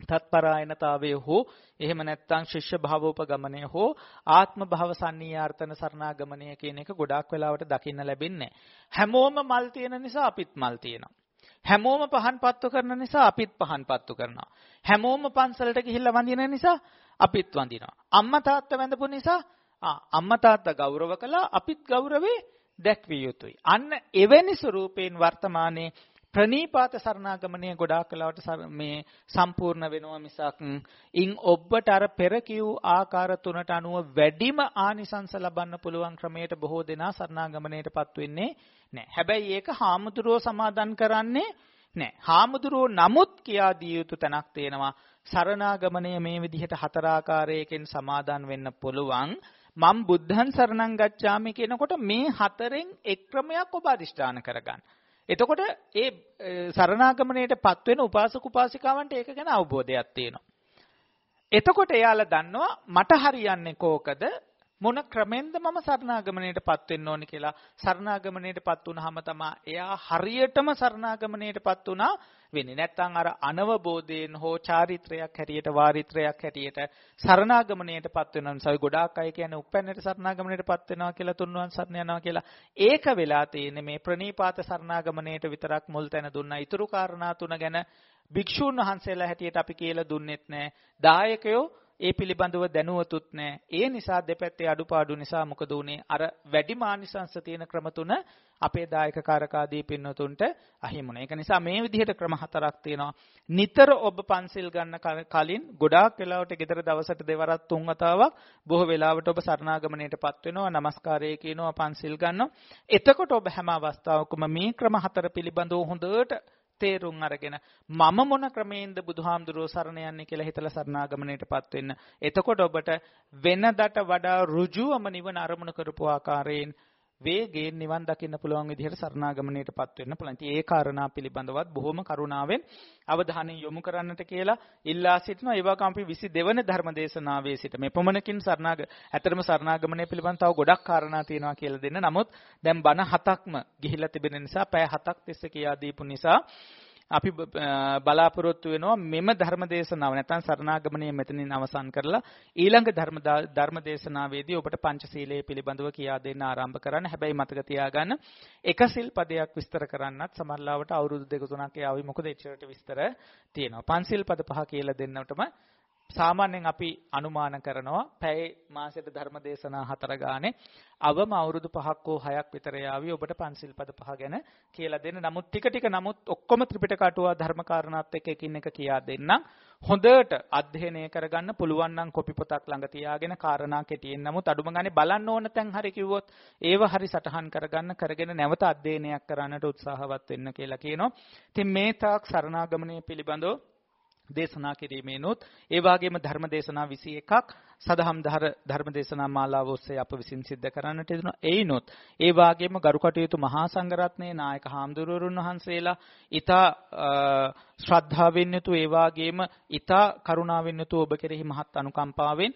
තත්පරායනතාවය හෝ එහෙම නැත්නම් ශිෂ්‍ය භාවෝපගමනය හෝ ආත්ම භව සන්නියාර්ථන සරණාගමනය කියන එක ගොඩාක් වෙලාවට දකින්න ලැබෙන්නේ හැමෝම මල් තියෙන නිසා අපිත් මල් තියෙනවා හැමෝම පහන් පත්තු කරන නිසා අපිත් පහන් පත්තු කරනවා. හැමෝම පන්සලට ගිහිල්ලා වඳින නිසා අපිත් වඳිනවා. අම්මා තාත්තා වැඳපු නිසා අම්මා තාත්තා ගෞරව කළා අපිත් ගෞරවේ දැක්විය යුතුයි. අන්න එවැනි ස්වරූපයෙන් වර්තමානයේ ප්‍රනීපාත සරණාගමනය ගොඩාක් කලාවට මේ සම්පූර්ණ වෙනවා මිසක් ඉන් ඔබට අර පෙර කිව් ආකාර තුනට අනුව වැඩිම ආනිසංස ලබන්න පුළුවන් ක්‍රමයට බොහෝ දෙනා සරණාගමනයටපත් වෙන්නේ නැහැ. හැබැයි ඒක හාමුදුරුවෝ සමාදන් කරන්නේ නැහැ. හාමුදුරුවෝ නමුත් කියා දිය යුතු තැනක් තියෙනවා. සරණාගමණය මේ විදිහට හතර ආකාරයකින් සමාදන් වෙන්න පුළුවන්. මම් බුද්ධං සරණං ගච්ඡාමි කියනකොට මේ හතරෙන් එක් ක්‍රමයක් ඔබ අදිෂ්ඨාන කරගන්න. එතකොට ඒ සරණාගමණයටපත් වෙන උපාසක උපාසිකාවන්ට ඒක ගැන අවබෝධයක් තියෙනවා. එතකොට එයාලා දන්නවා මට හරියන්නේ කෝකද මොන ක්‍රමෙන්ද මම සරණාගමණයටපත් වෙන්න ඕනි කියලා? සරණාගමණයටපත් වුනහම තමයි එයා හරියටම සරණාගමණයටපත් වුණා වෙන්නේ නැත්නම් අර අනවබෝධයෙන් හෝ චාරිත්‍රයක් හැටියට වාරිත්‍රයක් හැටියට සරණාගමණයටපත් වෙනවා. නිසා ගොඩාක් අය කියන්නේ උපැන්නට සරණාගමණයටපත් වෙනවා කියලා තුන්වන් සරණ යනවා කියලා. ඒක වෙලා තියෙන්නේ මේ ප්‍රණීපාත සරණාගමණයට විතරක් මුල් තැන දුන්නා. ඊතුරු කාරණා තුන ගැන භික්ෂූන් වහන්සේලා හැටියට අපි කියලා දුන්නෙත් නැහැ දායකයෝ ඒ පිළිබඳව දැනුවතුත් නැහැ. ඒ නිසා දෙපැත්තේ අඩුපාඩු නිසා මොකද උනේ? අර වැඩි මානිසංශ තියෙන ක්‍රම තුන අපේ දායක කාරකාදී පින්නතුන්ට අහිමුණා. ඒක නිසා මේ විදිහට ක්‍රම හතරක් තියෙනවා. නිතර ඔබ පන්සිල් ගන්න කලින් ගොඩාක් වෙලාවට ගෙදර දවසට දෙවරක් තුන් වතාවක් බොහෝ වෙලාවට ඔබ සරණාගමණයටපත් වෙනවා, নমස්කාරය කියනවා, පන්සිල් ගන්නවා. එතකොට ඔබ හැම අවස්ථාවකම මේ ක්‍රම හතර පිළිබඳව හොඳට තේරුම් අරගෙන මම මොන ක්‍රමයෙන්ද බුදුහාමුදුරුවෝ සරණ යන්නේ කියලා හිතලා සරණාගමණයටපත් වෙන්න. එතකොට ඔබට වෙනදට වඩා ඍජුවම නිවන අරමුණු කරපු ආකාරයෙන් වේගයෙන් නිවන් දකින්න පුළුවන් විදිහට සරණාගමණයටපත් වෙන්න පුළුවන්. ඉතින් ඒ කාරණා පිළිබඳවත් බොහොම කරුණාවෙන් අවධානය යොමු කරන්නට කියලා ඉල්ලා සිටිනවා. ඒ වගේම අපි 22 වෙනි ධර්මදේශනාවේ සිට මේ පොමණකින් සරණාග ඇතරම සරණාගමණය පිළිබඳව තව ගොඩක් කාරණා තියෙනවා කියලා දෙන්න. නමුත් දැන් බණ හතක්ම ගිහිලා තිබෙන නිසා පැය හතක් තිස්සේ කියා දීපු නිසා අපි බලාපොරොත්තු වෙනවා මෙම ධර්ම දේශනාව නැත්නම් සරණාගමණය මෙතනින් අවසන් කරලා ඊළඟ ධර්ම ධර්ම දේශනාවේදී ඔබට පංචශීලයේ පිළිබඳව කියා දෙන්න ආරම්භ කරන්න. හැබැයි මතක තියාගන්න එක සිල් පදයක් විස්තර කරන්නත් සමහරවිට අවුරුදු දෙක තුනක් යාවි මොකද එච්චරට විස්තර තියෙනවා. පන්සිල් පද පහ කියලා දෙන්නටම සාමාන්‍යයෙන් අපි අනුමාන කරනවා පැය මාසෙට ධර්ම දේශනා හතර ගානේ අවම අවුරුදු 5ක් හෝ 6ක් විතර යාවි ඔබට පන්සිල් පද පහ ගැන කියලා දෙන්න. නමුත් ටික ටික නමුත් ඔක්කොම ත්‍රිපිටක අටුවා ධර්ම කාරණාත් එක්ක එකින් එක කියා දෙන්නම්. හොඳට අධ්‍යයනය කරගන්න පුළුවන් නම් කොපි පොතක් ළඟ තියාගෙන කාරණා කෙටියෙන් නමුත් අඩුම ගානේ බලන්න ඕන තැන් හරි කිව්වොත් ඒව හරි සටහන් කරගන්න කරගෙන නැවත අධ්‍යයනයක් කරන්නට උත්සාහවත් වෙන්න කියලා කියනවා. ඉතින් මේ තාක් සරණාගමනය පිළිබඳව දේශනා කිරීමේනොත් ඒ වගේම ධර්ම දේශනා 21ක් සදහම් ධර ධර්ම දේශනා මාලාව ඔස්සේ අප විසින් සිද්ධ කරන්නට යෙදුණා. ඒනොත් ඒ වගේම ගරු කටයුතු මහා සංඝරත්නයේ නායක හාමුදුරුවරුන් වහන්සේලා ඊතා ශ්‍රද්ධාවෙන් යුතු ඒ වගේම ඊතා කරුණාවෙන් යුතු ඔබ කෙරෙහි මහත් අනුකම්පාවෙන්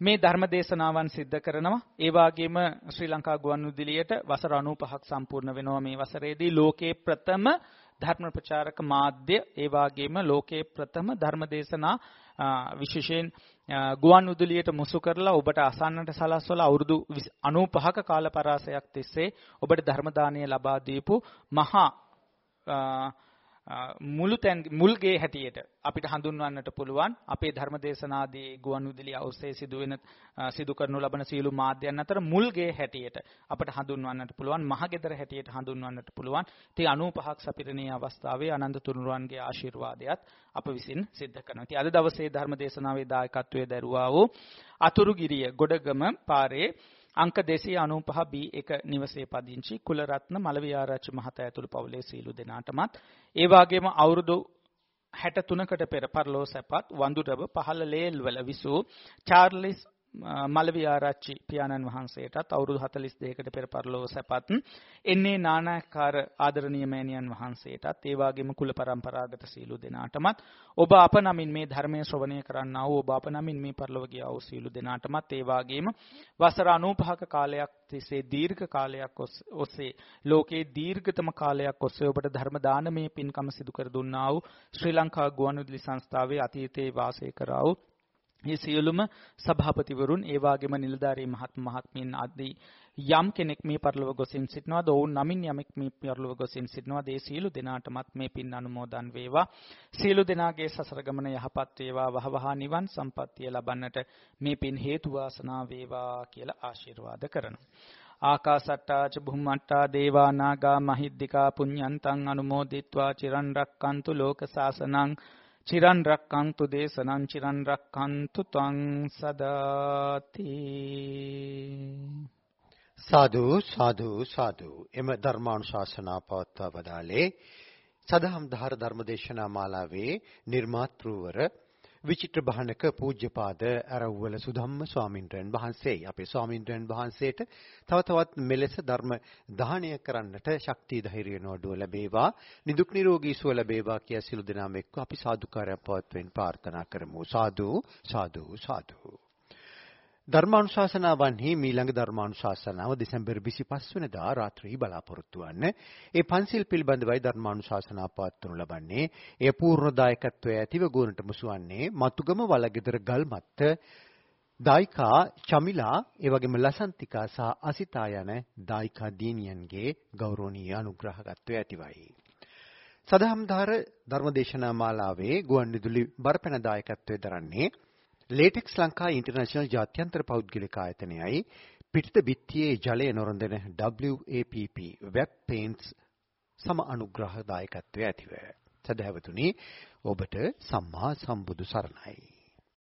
මේ ධර්ම දේශනාවන් සිද්ධ කරනවා. ඒ වගේම ශ්‍රී ලංකා ගුවන්විදුලියට වසර 95ක් සම්පූර්ණ වෙනවා මේ වසරේදී ලෝකේ ප්‍රථම ධර්ම ප්‍රචාරක මාධ්‍ය ඒ වගේම ලෝකයේ ප්‍රථම ධර්ම දේශනා විශේෂයෙන් ගුවන් විදුලියට මුසු කරලා ඔබට අසන්නට සලස්වලා අවුරුදු 95ක කාල පරාසයක් තිස්සේ ඔබට ධර්ම දානය ලබා දීපු මහා මුළු තැන් මුල්ගේ හැටියට අපිට හඳුන්වන්නට පුළුවන් අපේ ධර්මදේශනාදී ගුවන්විදුලිය ඔස්සේ සිදුවෙන සිදු කරනු ලබන සීළු මාධ්‍යයන් අතර මුල්ගේ හැටියට අපිට හඳුන්වන්නට පුළුවන් මහගෙදර හැටියට හඳුන්වන්නට පුළුවන් ඉතින් 95ක් සපිරණීය අවස්ථාවේ ආනන්ද තුනුරුවන්ගේ ආශිර්වාදයත් අප විසින් සිද්ධ කරනවා. ඉතින් අද දවසේ ධර්මදේශනාවේ දායකත්වයේ දරුවා වූ අතුරුගිරිය ගොඩගම පාරේ අංක 295 B1 නිවසේ පදිංචි කුලරත්න මලවිආරච්චි මහතා ඇතුළු පවුලේ සීලු දෙනාටමත්. ඒ වගේම අවුරුදු 63කට පෙර පරලෝ සැපත් වඳුරව පහළ ලේල්වල විසූ චාර්ලිස් මලවි ආරච්චි පියාණන් වහන්සේටත් අවුරුදු 42කට පෙර පරලෝව සැපත් එන්නේ නානාකාර ආදරණීය මෑණියන් වහන්සේටත්. ඒ වගේම කුල પરම්පරාගත සීලු දෙනාටමත්. ඔබ අප නමින් මේ ධර්මයේ ශ්‍රවණය කරන්නා වූ ඔබ අප නමින් මේ පරලොව ගියා වූ සීලු දෙනාටමත්. ඒ වගේම වසර 95ක කාලයක් තිස්සේ දීර්ඝ කාලයක් ඔස්සේ ලෝකේ දීර්ඝතම කාලයක් ඔස්සේ ඔබට ධර්ම දානමය පින්කම සිදු කර දුන්නා වූ ශ්‍රී ලංකා ගුවන්විදුලි සංස්ථාවේ අතීතයේ වාසය කරා වූ මේ සියලුම සභාපතිවරුන් ඒ වගේම නිලධාරී මහත් මහත්මීන් ආදී යම් කෙනෙක් මේ පරිලව ගොසින් සිටිනවාද? ඔවුන් නමින් යමෙක් මේ පරිලව ගොසින් සිටිනවාද? ඒ සියලු දෙනාටමත් මේ පින් අනුමෝදන් වේවා. සියලු දෙනාගේ සසර ගමන යහපත් වේවා. වහවහා නිවන් සම්පත්තිය ලබන්නට මේ පින් හේතු වාසනා වේවා කියලා ආශිර්වාද කරනවා. ආකාසට්ටා ච බුම්මට්ටා දේවා නාග මහිද්దికා පුඤ්ඤන්තං අනුමෝදිත්වා. චිරන් රැක්කන්තු ලෝක සාසනං චිරන් රක්칸තු දේශනං චිරන් රක්칸තු ත්වං සදාති. සාදු සාදු සාදු. එම ධර්මානුශාසනා පවත්වා වදාලේ සදහම් දහර ධර්මදේශනා මාලාවේ නිර්මාතෘවර විචිත්‍ර බහනක පූජ්‍යපාද අරවුවල සුධම්ම ස්වාමින්ද්‍රයන් වහන්සේයි. අපේ ස්වාමින්ද්‍රයන් වහන්සේට තව තවත් මෙලෙස ධර්ම දාහනය කරන්නට ශක්තිය ධෛර්යය නොඩුව ලැබේවා. නිදුක් නිරෝගී සුව ලැබේවා කිය සිළු දෙනාම එක්ක අපි සාදුකාරයක් පවත්වෙන් ප්‍රාර්ථනා කරමු. සාදු සාදු සාදු. ධර්මානුශාසනාවන්හි මීළඟ ධර්මානුශාසනාව දෙසැම්බර් 25 වෙනිදා රාත්‍රී බලාපොරොත්තු වන්න. ඒ පන්සිල් පිළිබඳවයි ධර්මානුශාසනා පවත්වනු ලබන්නේ. එය පූර්ණ දායකත්වයේ ඇතිව ගුණට මුසුවන්නේ මතුගම වලගෙදර ගල්මත්ත දායිකා චමිලා ඒ වගේම ලසන්තිකා සහ අසිතා යන දායිකා දීනියන්ගේ ගෞරවනීය අනුග්‍රහකත්වයේ ඇතිවයි. සදහම්දාර ධර්මදේශනා මාලාවේ ගුවන්විදුලි බරපැන දායකත්වයේ දරන්නේ ලේටෙක්ස් ලංකා ඉන්ටර්නැෂනල් ජාත්‍යන්තර පෞද්ගලික ආයතනයයි පිටිත බිත්තියේ ජලය නොරඳන WAPP වෙබ් පේන්ට්ස් සම අනුග්‍රහ දායකත්වයේ ඇතිව. සදහැවතුනි ඔබට සම්මා සම්බුදු සරණයි.